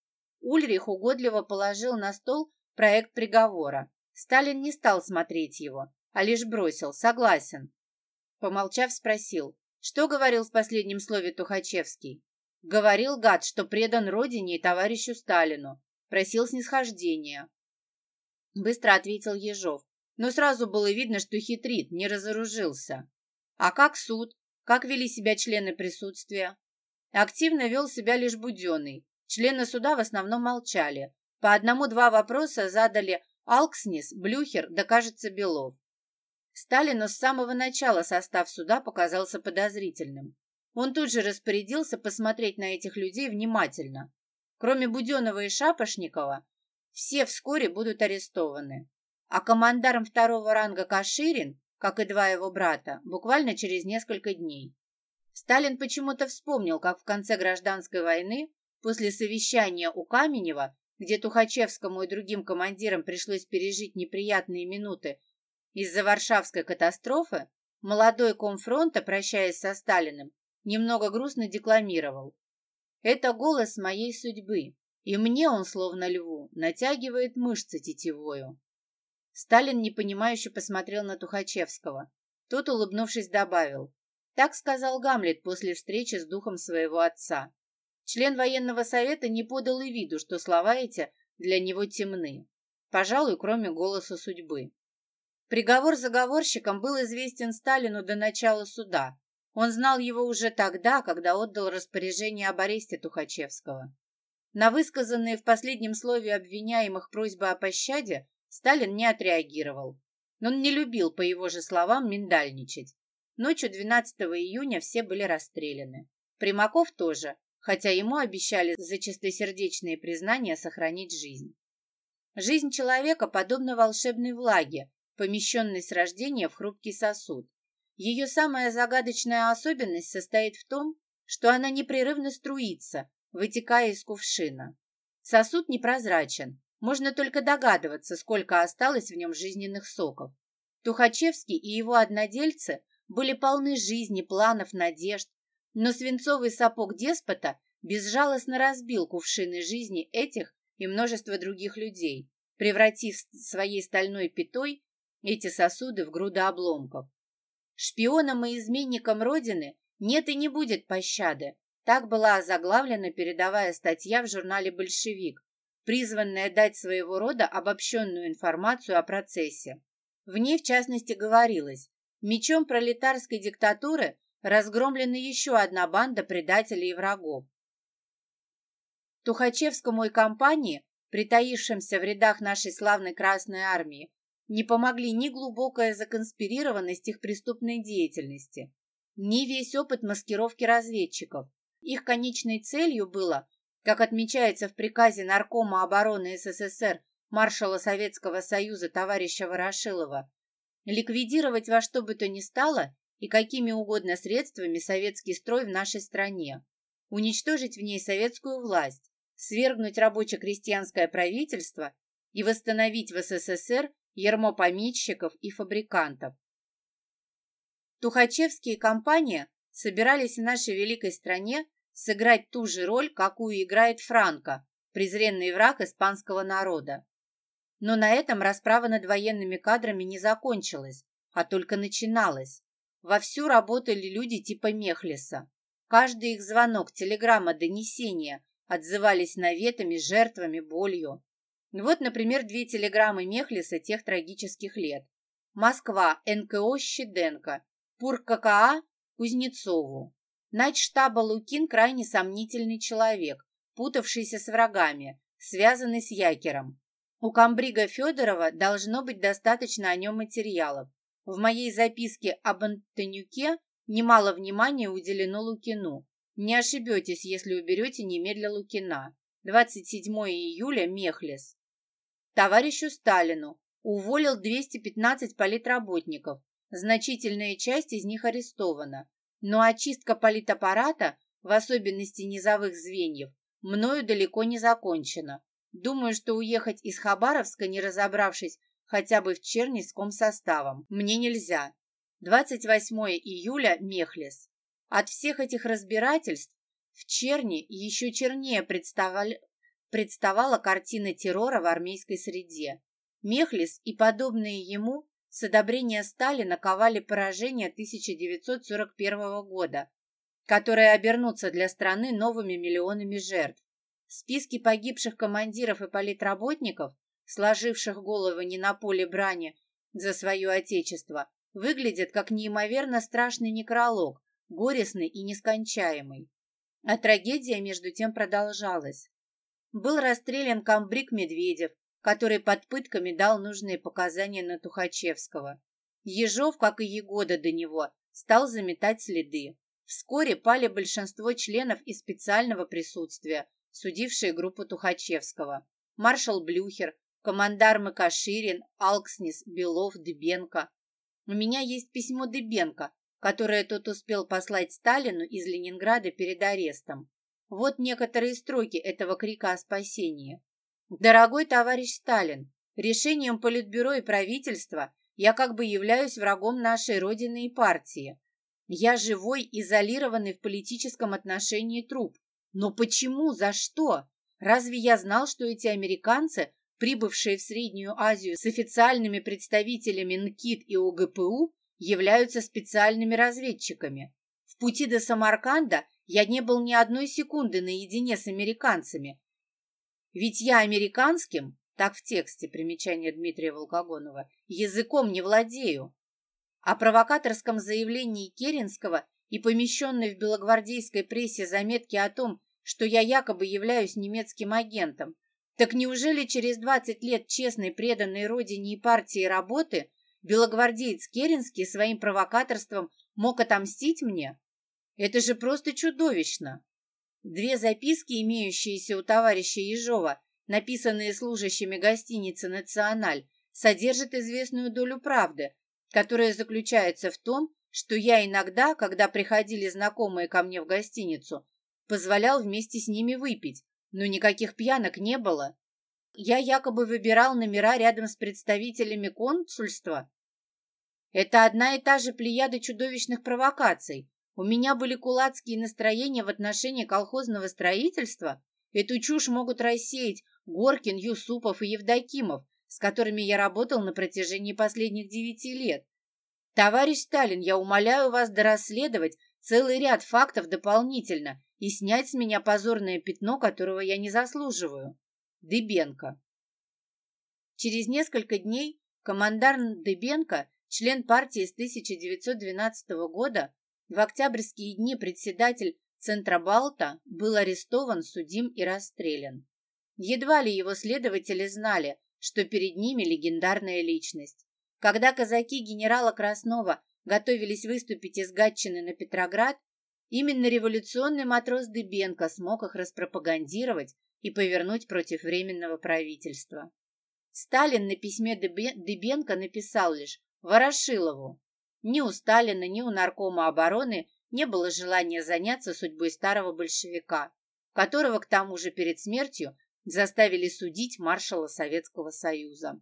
Ульрих угодливо положил на стол проект приговора. Сталин не стал смотреть его, а лишь бросил «согласен». Помолчав, спросил, что говорил в последнем слове Тухачевский. Говорил гад, что предан родине и товарищу Сталину. Просил снисхождения. Быстро ответил Ежов, но сразу было видно, что хитрит, не разоружился. А как суд? Как вели себя члены присутствия? Активно вел себя лишь Буденный. Члены суда в основном молчали. По одному-два вопроса задали Алкснис, Блюхер, да, кажется, Белов. Сталину с самого начала состав суда показался подозрительным. Он тут же распорядился посмотреть на этих людей внимательно. Кроме Буденного и Шапошникова, все вскоре будут арестованы. А командарм второго ранга Каширин как и два его брата, буквально через несколько дней. Сталин почему-то вспомнил, как в конце гражданской войны, после совещания у Каменева, где Тухачевскому и другим командирам пришлось пережить неприятные минуты из-за Варшавской катастрофы, молодой комфронта, прощаясь со Сталиным, немного грустно декламировал. «Это голос моей судьбы, и мне он, словно льву, натягивает мышцы тетивою». Сталин непонимающе посмотрел на Тухачевского. Тот, улыбнувшись, добавил. Так сказал Гамлет после встречи с духом своего отца. Член военного совета не подал и виду, что слова эти для него темны. Пожалуй, кроме голоса судьбы. Приговор заговорщикам был известен Сталину до начала суда. Он знал его уже тогда, когда отдал распоряжение об аресте Тухачевского. На высказанные в последнем слове обвиняемых просьбы о пощаде Сталин не отреагировал. Он не любил, по его же словам, миндальничать. Ночью 12 июня все были расстреляны. Примаков тоже, хотя ему обещали за чистосердечные признания сохранить жизнь. Жизнь человека подобна волшебной влаге, помещенной с рождения в хрупкий сосуд. Ее самая загадочная особенность состоит в том, что она непрерывно струится, вытекая из кувшина. Сосуд непрозрачен, можно только догадываться, сколько осталось в нем жизненных соков. Тухачевский и его однодельцы были полны жизни, планов, надежд, но свинцовый сапог деспота безжалостно разбил кувшины жизни этих и множества других людей, превратив своей стальной пятой эти сосуды в груды обломков. Шпионам и изменникам Родины нет и не будет пощады. Так была озаглавлена передовая статья в журнале «Большевик», призванная дать своего рода обобщенную информацию о процессе. В ней, в частности, говорилось, мечом пролетарской диктатуры разгромлена еще одна банда предателей и врагов. Тухачевскому и компании, притаившимся в рядах нашей славной Красной Армии, не помогли ни глубокая законспирированность их преступной деятельности, ни весь опыт маскировки разведчиков. Их конечной целью было как отмечается в приказе Наркома обороны СССР маршала Советского Союза товарища Ворошилова, ликвидировать во что бы то ни стало и какими угодно средствами советский строй в нашей стране, уничтожить в ней советскую власть, свергнуть рабоче-крестьянское правительство и восстановить в СССР ермо помещиков и фабрикантов. Тухачевские компания собирались в нашей великой стране сыграть ту же роль, какую играет Франко, презренный враг испанского народа. Но на этом расправа над военными кадрами не закончилась, а только начиналась. Вовсю работали люди типа Мехлиса. Каждый их звонок, телеграмма, донесение отзывались наветами, жертвами, болью. Вот, например, две телеграммы Мехлиса тех трагических лет. Москва, НКО Щеденко, Пур ККА Кузнецову. Начштаба Лукин крайне сомнительный человек, путавшийся с врагами, связанный с Якером. У комбрига Федорова должно быть достаточно о нем материалов. В моей записке об Антонюке немало внимания уделено Лукину. Не ошибетесь, если уберете немедля Лукина. 27 июля, Мехлес. Товарищу Сталину. Уволил 215 политработников. Значительная часть из них арестована. Но очистка политаппарата, в особенности низовых звеньев, мною далеко не закончена. Думаю, что уехать из Хабаровска, не разобравшись хотя бы в черни с комсоставом, мне нельзя. 28 июля, Мехлес. От всех этих разбирательств в черни еще чернее представали, представала картина террора в армейской среде. Мехлис и подобные ему с одобрения Сталина ковали поражение 1941 года, которые обернутся для страны новыми миллионами жертв. Списки погибших командиров и политработников, сложивших головы не на поле брани за свое отечество, выглядят как неимоверно страшный некролог, горестный и нескончаемый. А трагедия между тем продолжалась. Был расстрелян комбриг Медведев, который под пытками дал нужные показания на Тухачевского. Ежов, как и Егода до него, стал заметать следы. Вскоре пали большинство членов из специального присутствия, судившие группу Тухачевского. Маршал Блюхер, командармы Каширин, Алкснис, Белов, Дыбенко. У меня есть письмо Дыбенко, которое тот успел послать Сталину из Ленинграда перед арестом. Вот некоторые строки этого крика о спасении. Дорогой товарищ Сталин, решением Политбюро и правительства я как бы являюсь врагом нашей Родины и партии. Я живой, изолированный в политическом отношении труп. Но почему? За что? Разве я знал, что эти американцы, прибывшие в Среднюю Азию с официальными представителями НКИД и ОГПУ, являются специальными разведчиками? В пути до Самарканда я не был ни одной секунды наедине с американцами, ведь я американским, так в тексте примечания Дмитрия Волкогонова, языком не владею. О провокаторском заявлении Керенского и помещенной в белогвардейской прессе заметки о том, что я якобы являюсь немецким агентом, так неужели через 20 лет честной преданной родине и партии работы белогвардеец Керенский своим провокаторством мог отомстить мне? Это же просто чудовищно! Две записки, имеющиеся у товарища Ежова, написанные служащими гостиницы «Националь», содержат известную долю правды, которая заключается в том, что я иногда, когда приходили знакомые ко мне в гостиницу, позволял вместе с ними выпить, но никаких пьянок не было. Я якобы выбирал номера рядом с представителями консульства. Это одна и та же плеяда чудовищных провокаций, у меня были кулацкие настроения в отношении колхозного строительства. Эту чушь могут рассеять Горкин, Юсупов и Евдокимов, с которыми я работал на протяжении последних девяти лет. Товарищ Сталин, я умоляю вас дорасследовать целый ряд фактов дополнительно и снять с меня позорное пятно, которого я не заслуживаю. Дыбенко. Через несколько дней командар Дыбенко, член партии с 1912 года, в октябрьские дни председатель Центробалта был арестован, судим и расстрелян. Едва ли его следователи знали, что перед ними легендарная личность. Когда казаки генерала Краснова готовились выступить из Гатчины на Петроград, именно революционный матрос Дыбенко смог их распропагандировать и повернуть против Временного правительства. Сталин на письме Дыбенко написал лишь «Ворошилову, ни у Сталина, ни у наркома обороны не было желания заняться судьбой старого большевика, которого к тому же перед смертью заставили судить маршала Советского Союза.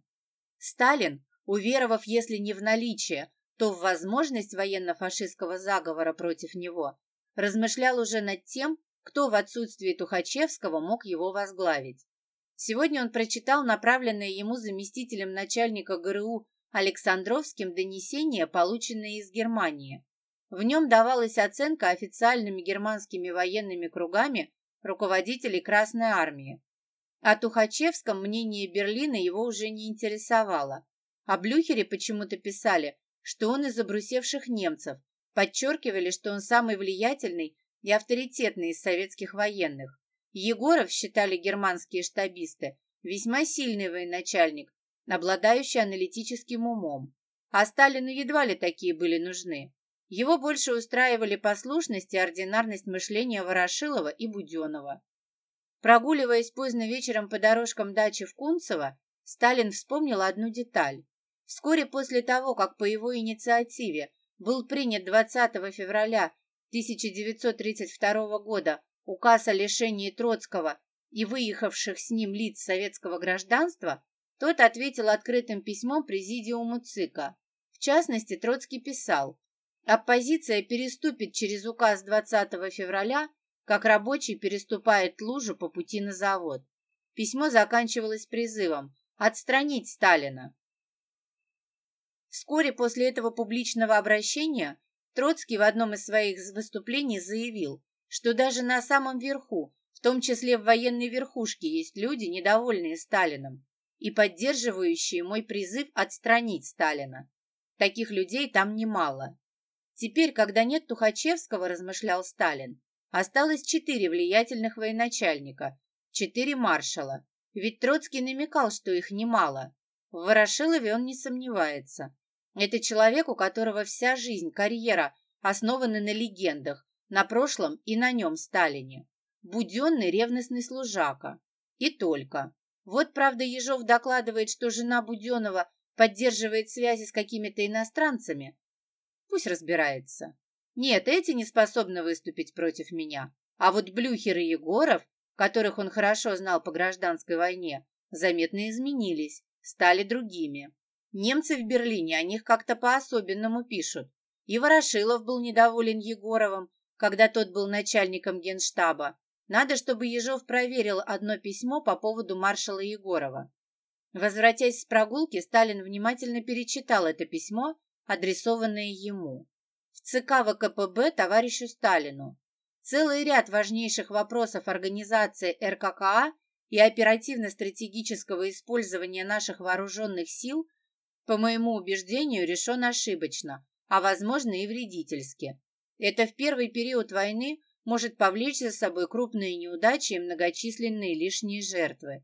Сталин, уверовав, если не в наличие, то в возможность военно-фашистского заговора против него, размышлял уже над тем, кто в отсутствии Тухачевского мог его возглавить. Сегодня он прочитал направленное ему заместителем начальника ГРУ Александровским донесение, полученное из Германии. В нем давалась оценка официальными германскими военными кругами руководителей Красной Армии. О Тухачевском мнение Берлина его уже не интересовало. О Блюхере почему-то писали, что он из обрусевших немцев, подчеркивали, что он самый влиятельный и авторитетный из советских военных. Егоров, считали германские штабисты, весьма сильный военачальник, обладающий аналитическим умом. а Сталину едва ли такие были нужны. Его больше устраивали послушность и ординарность мышления Ворошилова и Буденова. Прогуливаясь поздно вечером по дорожкам дачи в Кунцево, Сталин вспомнил одну деталь. Вскоре после того, как по его инициативе был принят 20 февраля 1932 года указ о лишении Троцкого и выехавших с ним лиц советского гражданства, тот ответил открытым письмом президиуму ЦИКа. В частности, Троцкий писал, «Оппозиция переступит через указ 20 февраля, как рабочий переступает лужу по пути на завод». Письмо заканчивалось призывом «Отстранить Сталина». Вскоре после этого публичного обращения Троцкий в одном из своих выступлений заявил, что даже на самом верху, в том числе в военной верхушке, есть люди, недовольные Сталином и поддерживающие мой призыв отстранить Сталина. Таких людей там немало. Теперь, когда нет Тухачевского, размышлял Сталин, осталось четыре влиятельных военачальника, четыре маршала. Ведь Троцкий намекал, что их немало. В Ворошилове он не сомневается. Это человек, у которого вся жизнь, карьера основаны на легендах, на прошлом и на нем Сталине. Буденный ревностный служака. И только. Вот, правда, Ежов докладывает, что жена Буденова поддерживает связи с какими-то иностранцами. Пусть разбирается. Нет, эти не способны выступить против меня. А вот Блюхер и Егоров, которых он хорошо знал по гражданской войне, заметно изменились, стали другими. Немцы в Берлине о них как-то по-особенному пишут. И Ворошилов был недоволен Егоровым, когда тот был начальником генштаба. Надо, чтобы Ежов проверил одно письмо по поводу маршала Егорова. Возвратясь с прогулки, Сталин внимательно перечитал это письмо, адресованное ему. В ЦК ВКПБ товарищу Сталину. Целый ряд важнейших вопросов организации РККА и оперативно-стратегического использования наших вооруженных сил, по моему убеждению, решен ошибочно, а возможно и вредительски. Это в первый период войны может повлечь за собой крупные неудачи и многочисленные лишние жертвы.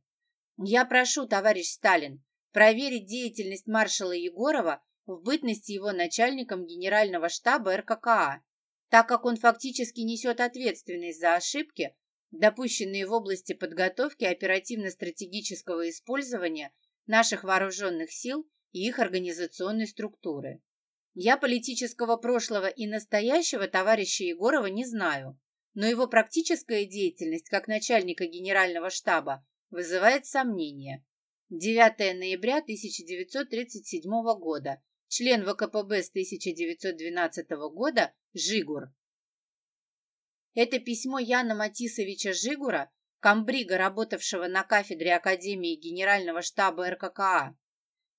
Я прошу, товарищ Сталин, проверить деятельность маршала Егорова в бытности его начальником Генерального штаба РККА, так как он фактически несет ответственность за ошибки, допущенные в области подготовки оперативно-стратегического использования наших вооруженных сил и их организационной структуры. Я политического прошлого и настоящего товарища Егорова не знаю, но его практическая деятельность как начальника генерального штаба вызывает сомнения. 9 ноября 1937 года. Член ВКПБ с 1912 года Жигур. Это письмо Яна Матисовича Жигура, комбрига, работавшего на кафедре Академии Генерального штаба РККА.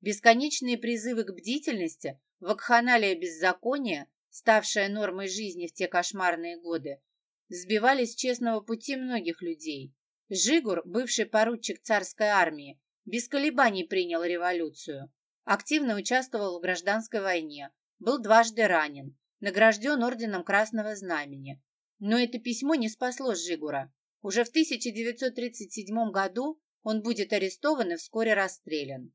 Бесконечные призывы к бдительности, вакханалия беззакония, ставшая нормой жизни в те кошмарные годы, сбивали с честного пути многих людей. Жигур, бывший поручик царской армии, без колебаний принял революцию. Активно участвовал в гражданской войне, был дважды ранен, награжден орденом Красного Знамени. Но это письмо не спасло Жигура. Уже в 1937 году он будет арестован и вскоре расстрелян.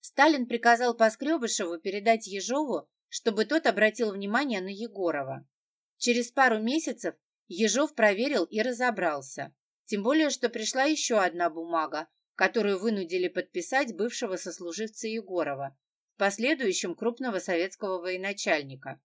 Сталин приказал Поскребышеву передать Ежову, чтобы тот обратил внимание на Егорова. Через пару месяцев Ежов проверил и разобрался. Тем более, что пришла еще одна бумага, которую вынудили подписать бывшего сослуживца Егорова, в последующем крупного советского военачальника.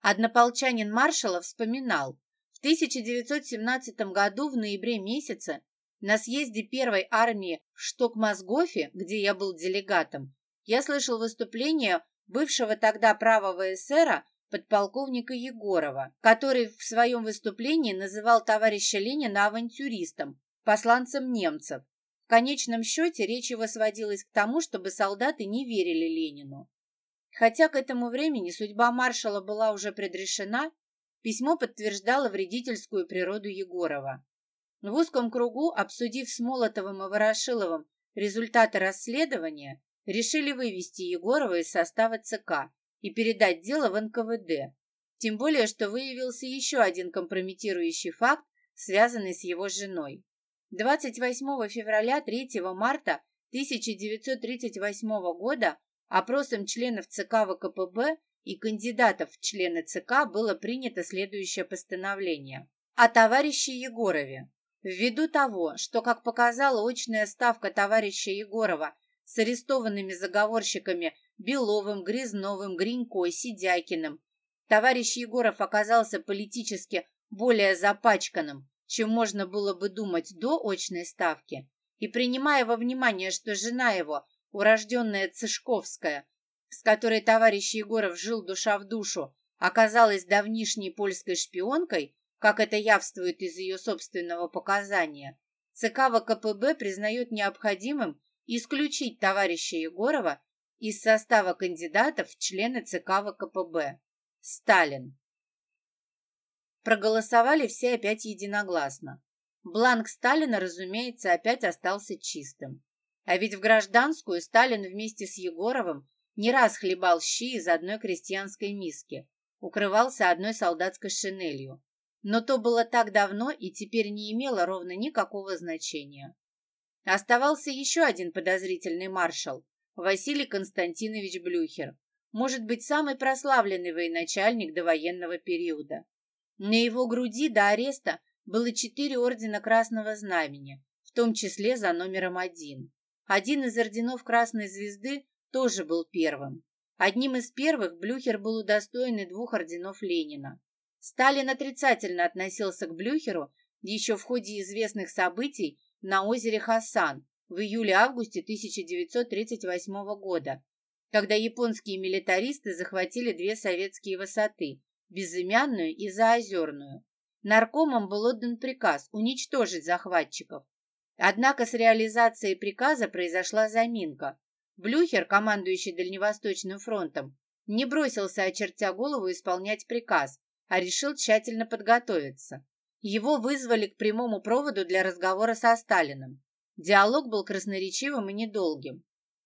Однополчанин маршала вспоминал, 1917 году в ноябре месяце на съезде первой армии в Штокмазгофе, где я был делегатом, я слышал выступление бывшего тогда правого эсера подполковника Егорова, который в своем выступлении называл товарища Ленина авантюристом, посланцем немцев. В конечном счете речь его сводилась к тому, чтобы солдаты не верили Ленину. Хотя к этому времени судьба маршала была уже предрешена, письмо подтверждало вредительскую природу Егорова. В узком кругу, обсудив с Молотовым и Ворошиловым результаты расследования, решили вывести Егорова из состава ЦК и передать дело в НКВД. Тем более, что выявился еще один компрометирующий факт, связанный с его женой. 28 февраля 3 марта 1938 года опросом членов ЦК ВКПБ и кандидатов в члены ЦК было принято следующее постановление. О товарище Егорове. Ввиду того, что, как показала очная ставка товарища Егорова с арестованными заговорщиками Беловым, Грязновым, Гринько, Сидякиным, товарищ Егоров оказался политически более запачканным, чем можно было бы думать до очной ставки, и принимая во внимание, что жена его, урожденная Цышковская, с которой товарищ Егоров жил душа в душу, оказалась давнишней польской шпионкой, как это явствует из ее собственного показания, ЦК ВКПБ признает необходимым исключить товарища Егорова из состава кандидатов в члены ЦК ВКПБ. Сталин. Проголосовали все опять единогласно. Бланк Сталина, разумеется, опять остался чистым. А ведь в гражданскую Сталин вместе с Егоровым не раз хлебал щи из одной крестьянской миски, укрывался одной солдатской шинелью. Но то было так давно и теперь не имело ровно никакого значения. Оставался еще один подозрительный маршал, Василий Константинович Блюхер, может быть, самый прославленный военачальник до военного периода. На его груди до ареста было четыре ордена Красного Знамени, в том числе за номером один. Один из орденов Красной Звезды тоже был первым. Одним из первых Блюхер был удостоен и двух орденов Ленина. Сталин отрицательно относился к Блюхеру еще в ходе известных событий на озере Хасан в июле-августе 1938 года, когда японские милитаристы захватили две советские высоты – Безымянную и Заозерную. Наркомам был отдан приказ уничтожить захватчиков. Однако с реализацией приказа произошла заминка. Блюхер, командующий Дальневосточным фронтом, не бросился, очертя голову, исполнять приказ, а решил тщательно подготовиться. Его вызвали к прямому проводу для разговора со Сталиным. Диалог был красноречивым и недолгим.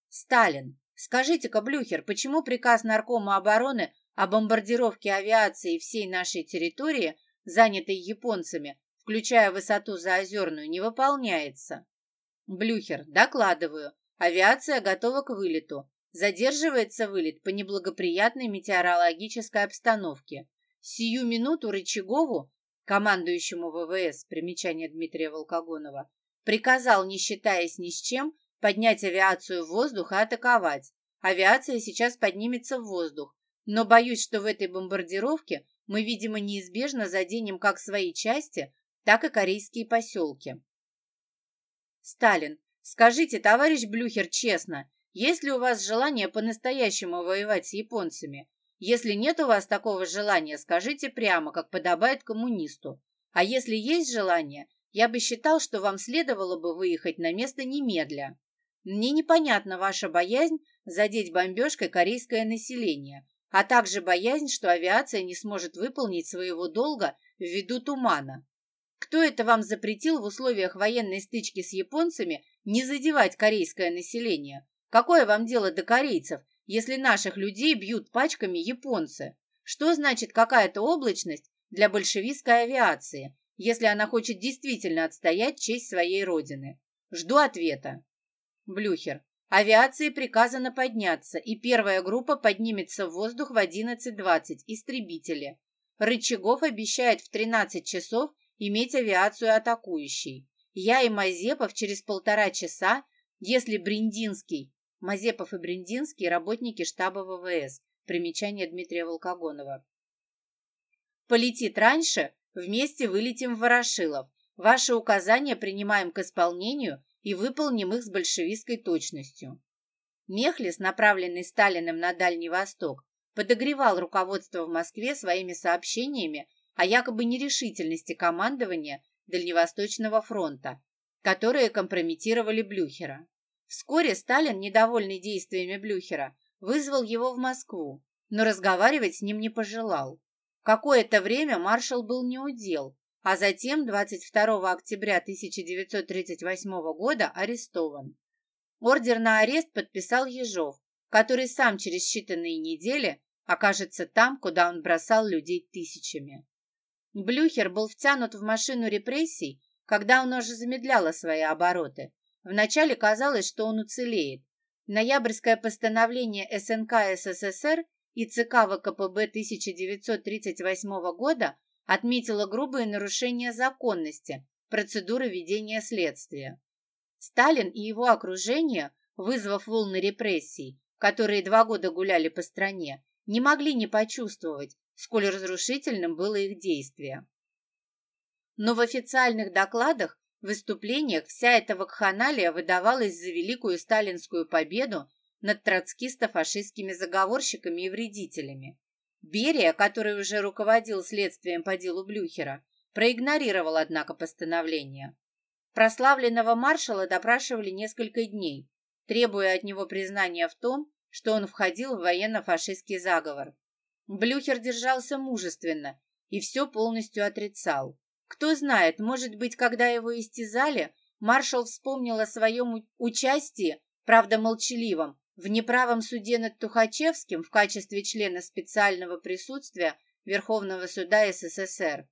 «Сталин, скажите-ка, Блюхер, почему приказ Наркома обороны о бомбардировке авиации всей нашей территории, занятой японцами, включая высоту Заозерную, не выполняется?» Блюхер, докладываю. Авиация готова к вылету. Задерживается вылет по неблагоприятной метеорологической обстановке. Сию минуту Рычагову, командующему ВВС, примечание Дмитрия Волкогонова, приказал, не считаясь ни с чем, поднять авиацию в воздух и атаковать. Авиация сейчас поднимется в воздух, но боюсь, что в этой бомбардировке мы, видимо, неизбежно заденем как свои части, так и корейские поселки. Сталин, скажите, товарищ Блюхер, честно, есть ли у вас желание по-настоящему воевать с японцами? Если нет у вас такого желания, скажите прямо, как подобает коммунисту. А если есть желание, я бы считал, что вам следовало бы выехать на место немедля. Мне непонятна ваша боязнь задеть бомбежкой корейское население, а также боязнь, что авиация не сможет выполнить своего долга ввиду тумана. Кто это вам запретил в условиях военной стычки с японцами не задевать корейское население? Какое вам дело до корейцев, если наших людей бьют пачками японцы? Что значит какая-то облачность для большевистской авиации, если она хочет действительно отстоять честь своей родины? Жду ответа. Блюхер. Авиации приказано подняться, и первая группа поднимется в воздух в 11.20, истребители. Рычагов обещает в 13 часов иметь авиацию атакующей. Я и Мазепов через полтора часа, если Бриндинский Мазепов и Бриндинский – работники штаба ВВС. Примечание Дмитрия Волкогонова. Полетит раньше, вместе вылетим в Ворошилов. Ваши указания принимаем к исполнению и выполним их с большевистской точностью. Мехлис, направленный Сталиным на Дальний Восток, подогревал руководство в Москве своими сообщениями о якобы нерешительности командования Дальневосточного фронта, которые компрометировали Блюхера. Вскоре Сталин, недовольный действиями Блюхера, вызвал его в Москву, но разговаривать с ним не пожелал. Какое-то время маршал был неудел, а затем 22 октября 1938 года арестован. Ордер на арест подписал Ежов, который сам через считанные недели окажется там, куда он бросал людей тысячами. Блюхер был втянут в машину репрессий, когда он уже замедляла свои обороты, Вначале казалось, что он уцелеет, Ноябрьское постановление СНК СССР и ЦК ВКПБ 1938 года отметило грубые нарушения законности, процедуры ведения следствия. Сталин и его окружение, вызвав волны репрессий, которые два года гуляли по стране, не могли не почувствовать, сколь разрушительным было их действие. Но в официальных докладах, выступлениях вся эта вакханалия выдавалась за великую сталинскую победу над троцкисто-фашистскими заговорщиками и вредителями. Берия, который уже руководил следствием по делу Блюхера, проигнорировал, однако, постановление. Прославленного маршала допрашивали несколько дней, требуя от него признания в том, что он входил в военно-фашистский заговор. Блюхер держался мужественно и все полностью отрицал. Кто знает, может быть, когда его истязали, маршал вспомнил о своем участии, правда молчаливом, в неправом суде над Тухачевским в качестве члена специального присутствия Верховного суда СССР.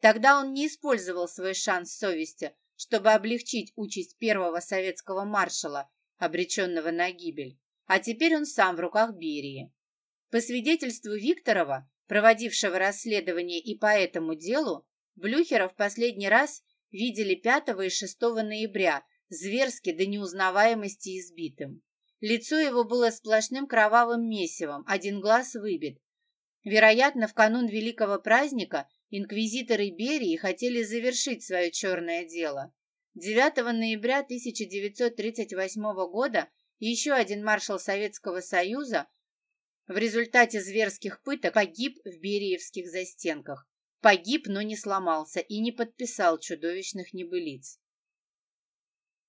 Тогда он не использовал свой шанс совести, чтобы облегчить участь первого советского маршала, обреченного на гибель. А теперь он сам в руках Берии. По свидетельству Викторова, проводившего расследование и по этому делу, Блюхера в последний раз видели 5 и 6 ноября, зверски до неузнаваемости избитым. Лицо его было сплошным кровавым месивом, один глаз выбит. Вероятно, в канун великого праздника инквизиторы Берии хотели завершить свое черное дело. 9 ноября 1938 года еще один маршал Советского Союза в результате зверских пыток погиб в Бериевских застенках. Погиб, но не сломался и не подписал чудовищных небылиц.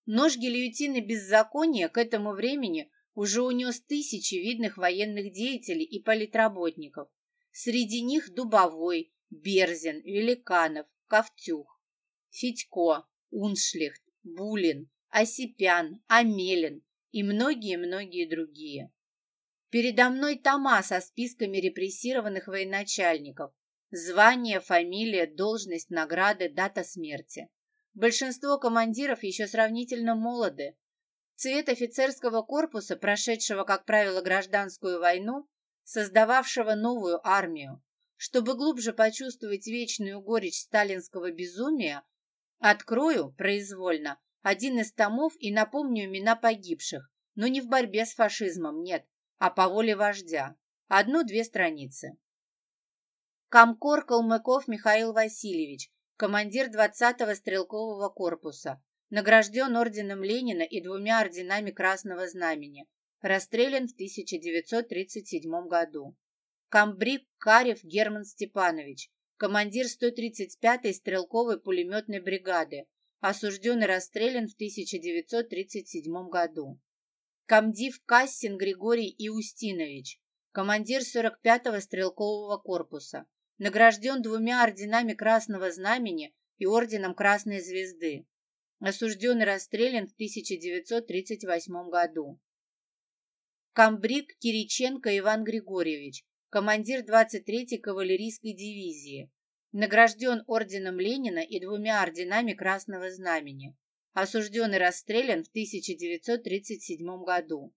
Нож гильотины беззакония к этому времени уже унес тысячи видных военных деятелей и политработников. Среди них Дубовой, Берзин, Великанов, Ковтюх, Федько, Уншлихт, Булин, Осипян, Амелин и многие-многие другие. Передо мной тома со списками репрессированных военачальников. Звание, фамилия, должность, награды, дата смерти. Большинство командиров еще сравнительно молоды. Цвет офицерского корпуса, прошедшего, как правило, гражданскую войну, создававшего новую армию, чтобы глубже почувствовать вечную горечь сталинского безумия, открою произвольно один из томов и напомню имена погибших, но не в борьбе с фашизмом, нет, а по воле вождя. Одну-две страницы. Комкор Калмыков Михаил Васильевич, командир 20-го стрелкового корпуса, награжден орденом Ленина и двумя орденами Красного Знамени, расстрелян в 1937 году. Камбрик Карев Герман Степанович, командир 135-й стрелковой пулеметной бригады, осужден и расстрелян в 1937 году. Камдив Кассин Григорий Иустинович, командир 45-го стрелкового корпуса, награжден двумя орденами Красного Знамени и орденом Красной Звезды, осужден и расстрелян в 1938 году. Камбрик Кириченко Иван Григорьевич, командир 23-й кавалерийской дивизии, награжден орденом Ленина и двумя орденами Красного Знамени, осужден и расстрелян в 1937 году.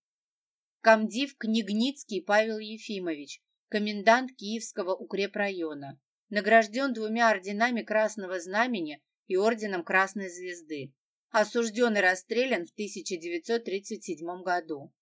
Камдив Книгницкий Павел Ефимович, комендант Киевского укрепрайона, награжден двумя орденами Красного Знамени и орденом Красной Звезды, осужден и расстрелян в 1937 году.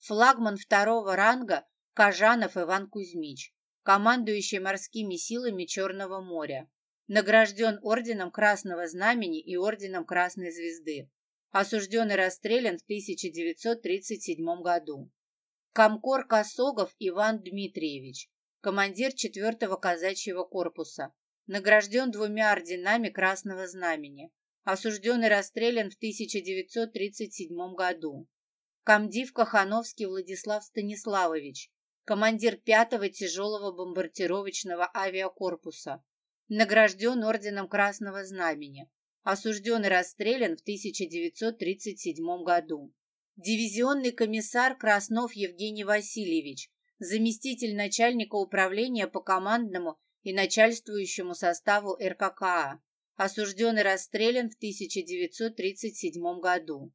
Флагман второго ранга Кажанов Иван Кузьмич, командующий морскими силами Черного моря, награжден орденом Красного Знамени и орденом Красной Звезды, осужден и расстрелян в 1937 году. Комкор Косогов Иван Дмитриевич, командир 4-го казачьего корпуса, награжден двумя орденами Красного Знамени, осужден и расстрелян в 1937 году. Комдив Кахановский Владислав Станиславович, командир 5-го тяжелого бомбардировочного авиакорпуса, награжден орденом Красного Знамени, осужден и расстрелян в 1937 году. Дивизионный комиссар Краснов Евгений Васильевич, заместитель начальника управления по командному и начальствующему составу РККА, осужден и расстрелян в 1937 году.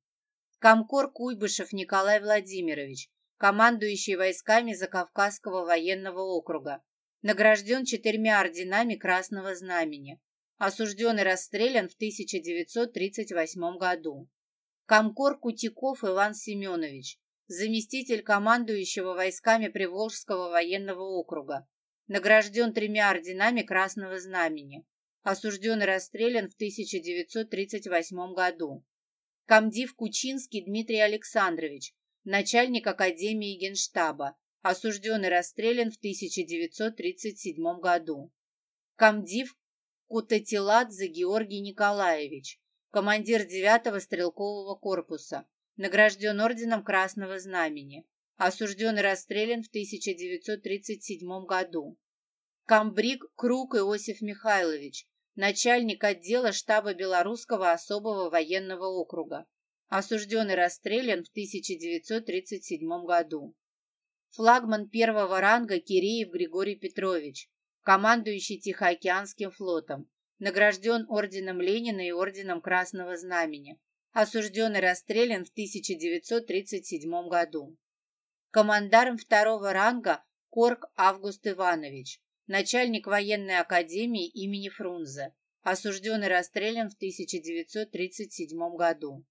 Комкор Куйбышев Николай Владимирович, командующий войсками Закавказского военного округа, награжден четырьмя орденами Красного Знамени, осужден и расстрелян в 1938 году. Комкор Кутиков Иван Семенович, заместитель командующего войсками Приволжского военного округа, награжден тремя орденами Красного Знамени, осужден и расстрелян в 1938 году. Комдив Кучинский Дмитрий Александрович, начальник Академии Генштаба, осужден и расстрелян в 1937 году. Комдив Кутатиладзе Георгий Николаевич, командир 9-го стрелкового корпуса, награжден орденом Красного Знамени, осужден и расстрелян в 1937 году. Камбрик Круг Иосиф Михайлович, начальник отдела штаба Белорусского особого военного округа, осужден и расстрелян в 1937 году. Флагман первого ранга Киреев Григорий Петрович, командующий Тихоокеанским флотом, награжден орденом Ленина и орденом Красного Знамени, осужден и расстрелян в 1937 году. Командарм второго ранга Корк Август Иванович, начальник военной академии имени Фрунзе, осужден и расстрелян в 1937 году.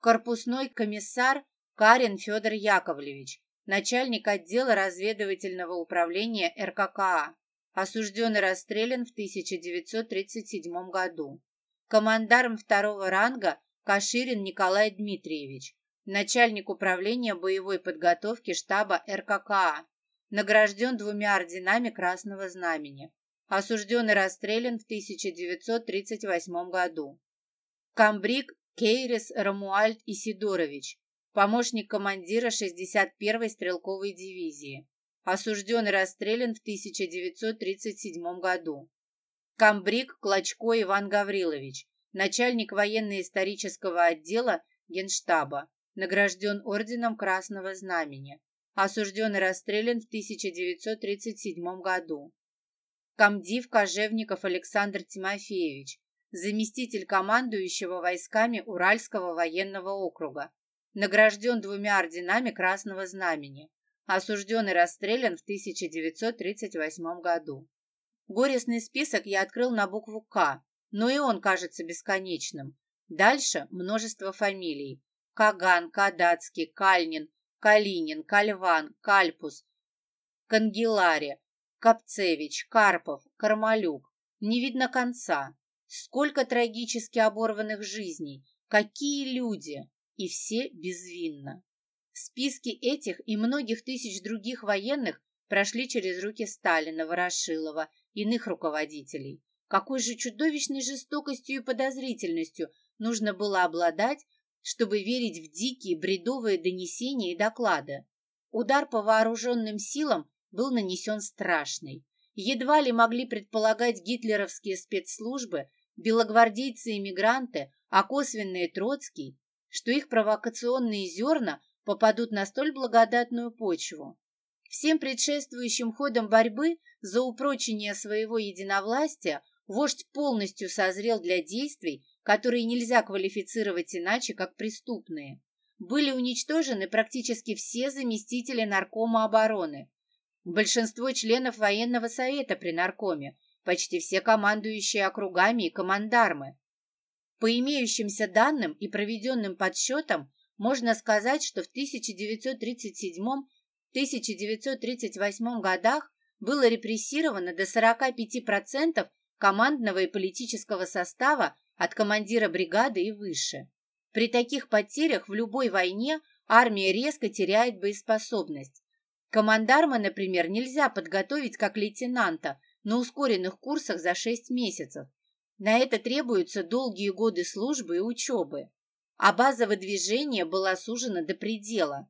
Корпусной комиссар Карин Федор Яковлевич, начальник отдела разведывательного управления РККА, осужден и расстрелян в 1937 году. Командарм второго ранга Каширин Николай Дмитриевич, начальник управления боевой подготовки штаба РККА, награжден двумя орденами Красного Знамени, осужден и расстрелян в 1938 году. Камбрик Кейрис Рамуальд Исидорович, помощник командира 61-й стрелковой дивизии, осужден и расстрелян в 1937 году. Камбрик Клочко Иван Гаврилович, начальник военно-исторического отдела Генштаба, награжден орденом Красного Знамени, осужден и расстрелян в 1937 году. Комдив Кожевников Александр Тимофеевич, заместитель командующего войсками Уральского военного округа, награжден двумя орденами Красного Знамени, осужден и расстрелян в 1938 году. Горестный список я открыл на букву «К», но и он кажется бесконечным. Дальше множество фамилий. Каган, Кадацкий, Кальнин, Калинин, Кальван, Кальпус, Кангелари, Капцевич, Карпов, Кармалюк. Не видно конца. Сколько трагически оборванных жизней, какие люди, и все безвинно. Списки этих и многих тысяч других военных прошли через руки Сталина, Ворошилова, иных руководителей. Какой же чудовищной жестокостью и подозрительностью нужно было обладать, чтобы верить в дикие бредовые донесения и доклады. Удар по вооруженным силам был нанесен страшный. Едва ли могли предполагать гитлеровские спецслужбы, белогвардейцы-иммигранты, а косвенные Троцкий, что их провокационные зерна попадут на столь благодатную почву. Всем предшествующим ходом борьбы за упрочение своего единовластия вождь полностью созрел для действий, которые нельзя квалифицировать иначе, как преступные. Были уничтожены практически все заместители наркома обороны, большинство членов военного совета при наркоме, почти все командующие округами и командармы. По имеющимся данным и проведенным подсчетам, можно сказать, что в 1937-1938 годах было репрессировано до 45% командного и политического состава от командира бригады и выше. При таких потерях в любой войне армия резко теряет боеспособность. Командарма, например, нельзя подготовить как лейтенанта на ускоренных курсах за 6 месяцев. На это требуются долгие годы службы и учебы а база выдвижения была сужена до предела.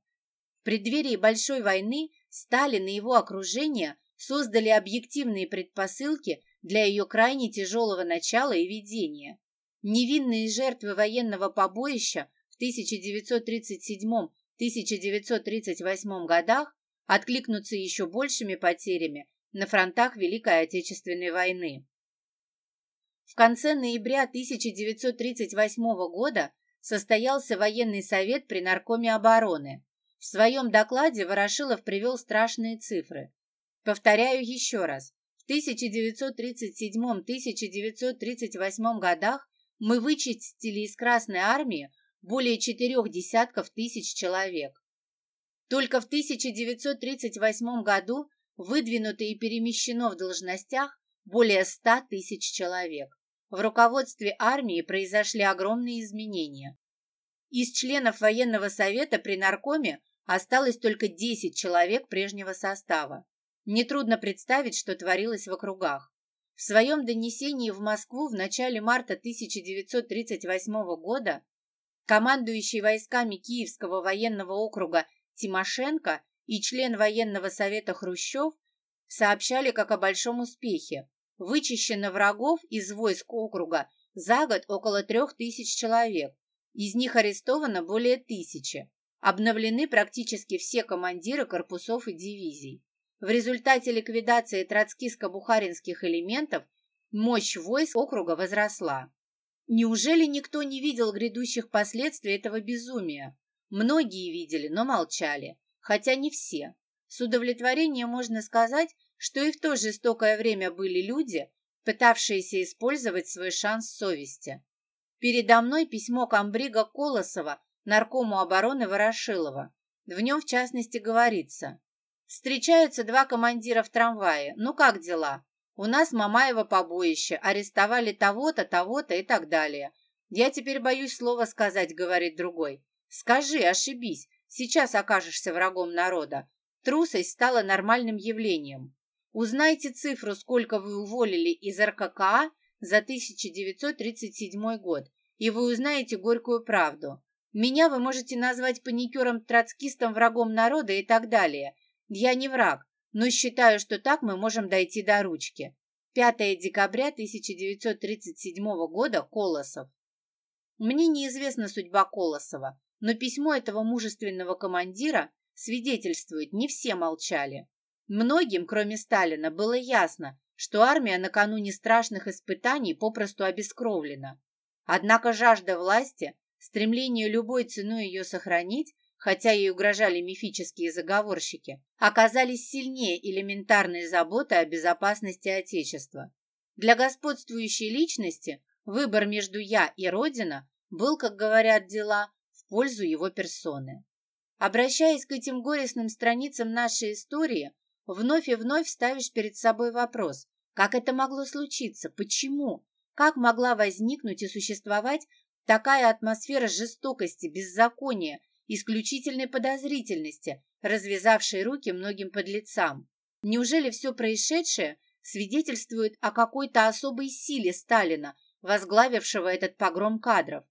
В преддверии Большой войны Сталин и его окружение создали объективные предпосылки для ее крайне тяжелого начала и ведения. Невинные жертвы военного побоища в 1937-1938 годах откликнутся еще большими потерями на фронтах Великой Отечественной войны. В конце ноября 1938 года состоялся военный совет при Наркоме обороны. В своем докладе Ворошилов привел страшные цифры. Повторяю еще раз. В 1937-1938 годах мы вычистили из Красной Армии более четырех десятков тысяч человек. Только в 1938 году выдвинуто и перемещено в должностях более 100 тысяч человек. В руководстве армии произошли огромные изменения. Из членов военного совета при наркоме осталось только 10 человек прежнего состава. Нетрудно представить, что творилось в округах. В своем донесении в Москву в начале марта 1938 года командующий войсками Киевского военного округа Тимошенко и член военного совета Хрущев сообщали как о большом успехе. Вычищено врагов из войск округа за год около трех тысяч человек, из них арестовано более тысячи. Обновлены практически все командиры корпусов и дивизий. В результате ликвидации троцкистско-бухаринских элементов мощь войск округа возросла. Неужели никто не видел грядущих последствий этого безумия? Многие видели, но молчали, хотя не все. С удовлетворением можно сказать, что и в то жестокое время были люди, пытавшиеся использовать свой шанс совести. Передо мной письмо комбрига Колосова, наркому обороны Ворошилова. В нем, в частности, говорится Встречаются два командира в трамвае. Ну как дела? У нас Мамаева побоище. Арестовали того-то, того-то и так далее. Я теперь боюсь слова сказать, говорит другой. Скажи, ошибись. Сейчас окажешься врагом народа. Трусость стала нормальным явлением. Узнайте цифру, сколько вы уволили из РККА за 1937 год, и вы узнаете горькую правду. Меня вы можете назвать паникером-троцкистом, врагом народа и так далее – я не враг, но считаю, что так мы можем дойти до ручки. 5 декабря 1937 года, Колосов. Мне неизвестна судьба Колосова, но письмо этого мужественного командира свидетельствует, не все молчали. Многим, кроме Сталина, было ясно, что армия накануне страшных испытаний попросту обескровлена. Однако жажда власти, стремление любой ценой ее сохранить, хотя ей угрожали мифические заговорщики, оказались сильнее элементарной заботы о безопасности Отечества. Для господствующей личности выбор между «я» и «Родина» был, как говорят дела, в пользу его персоны. Обращаясь к этим горестным страницам нашей истории, вновь и вновь ставишь перед собой вопрос, как это могло случиться, почему, как могла возникнуть и существовать такая атмосфера жестокости, беззакония исключительной подозрительности, развязавшей руки многим подлецам. Неужели все происшедшее свидетельствует о какой-то особой силе Сталина, возглавившего этот погром кадров?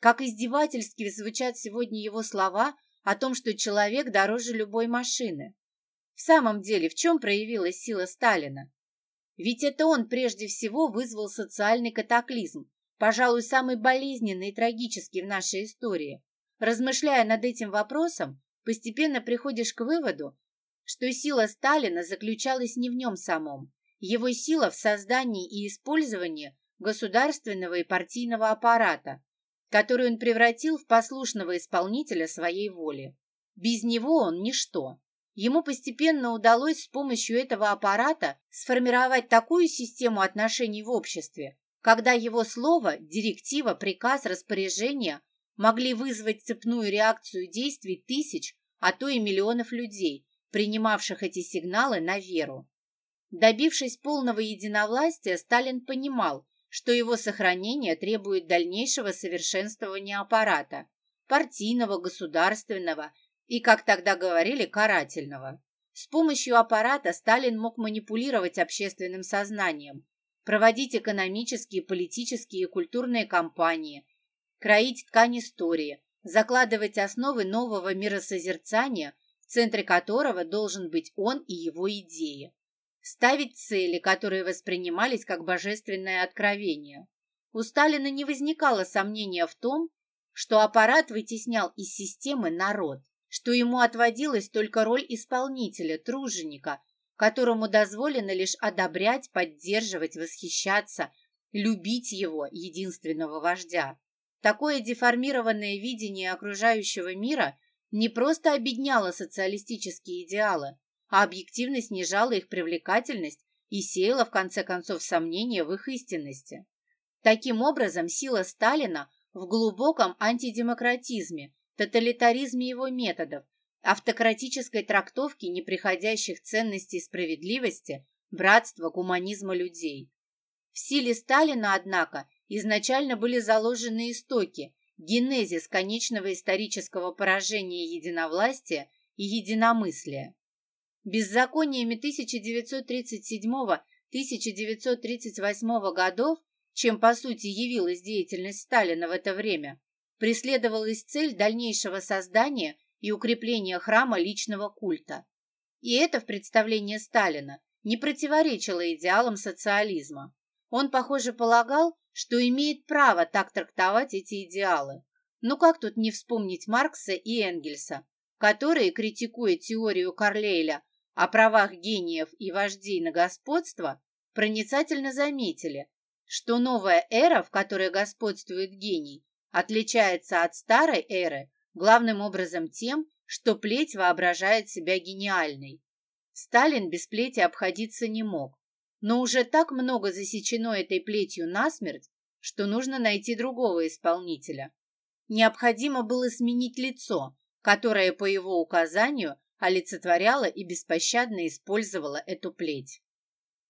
Как издевательски звучат сегодня его слова о том, что человек дороже любой машины. В самом деле, в чем проявилась сила Сталина? Ведь это он прежде всего вызвал социальный катаклизм, пожалуй, самый болезненный и трагический в нашей истории. Размышляя над этим вопросом, постепенно приходишь к выводу, что сила Сталина заключалась не в нем самом. Его сила в создании и использовании государственного и партийного аппарата, который он превратил в послушного исполнителя своей воли. Без него он ничто. Ему постепенно удалось с помощью этого аппарата сформировать такую систему отношений в обществе, когда его слово, директива, приказ, распоряжение могли вызвать цепную реакцию действий тысяч, а то и миллионов людей, принимавших эти сигналы на веру. Добившись полного единовластия, Сталин понимал, что его сохранение требует дальнейшего совершенствования аппарата, партийного, государственного и, как тогда говорили, карательного. С помощью аппарата Сталин мог манипулировать общественным сознанием, проводить экономические, политические и культурные кампании, кроить ткань истории, закладывать основы нового миросозерцания, в центре которого должен быть он и его идеи. Ставить цели, которые воспринимались как божественное откровение. У Сталина не возникало сомнения в том, что аппарат вытеснял из системы народ, что ему отводилась только роль исполнителя, труженика, которому дозволено лишь одобрять, поддерживать, восхищаться, любить его, единственного вождя. Такое деформированное видение окружающего мира не просто обедняло социалистические идеалы, а объективно снижало их привлекательность и сеяло, в конце концов, сомнения в их истинности. Таким образом, сила Сталина в глубоком антидемократизме, тоталитаризме его методов, автократической трактовке неприходящих ценностей справедливости, братства, гуманизма людей. В силе Сталина, однако, изначально были заложены истоки, генезис конечного исторического поражения единовластия и единомыслия. Беззакониями 1937-1938 годов, чем по сути явилась деятельность Сталина в это время, преследовалась цель дальнейшего создания и укрепления храма личного культа. И это в представлении Сталина не противоречило идеалам социализма. Он, похоже, полагал, что имеет право так трактовать эти идеалы. Но как тут не вспомнить Маркса и Энгельса, которые, критикуя теорию Карлейля о правах гениев и вождей на господство, проницательно заметили, что новая эра, в которой господствует гений, отличается от старой эры главным образом тем, что плеть воображает себя гениальной. Сталин без плети обходиться не мог, но уже так много засечено этой плетью насмерть, что нужно найти другого исполнителя. Необходимо было сменить лицо, которое по его указанию олицетворяло и беспощадно использовало эту плеть.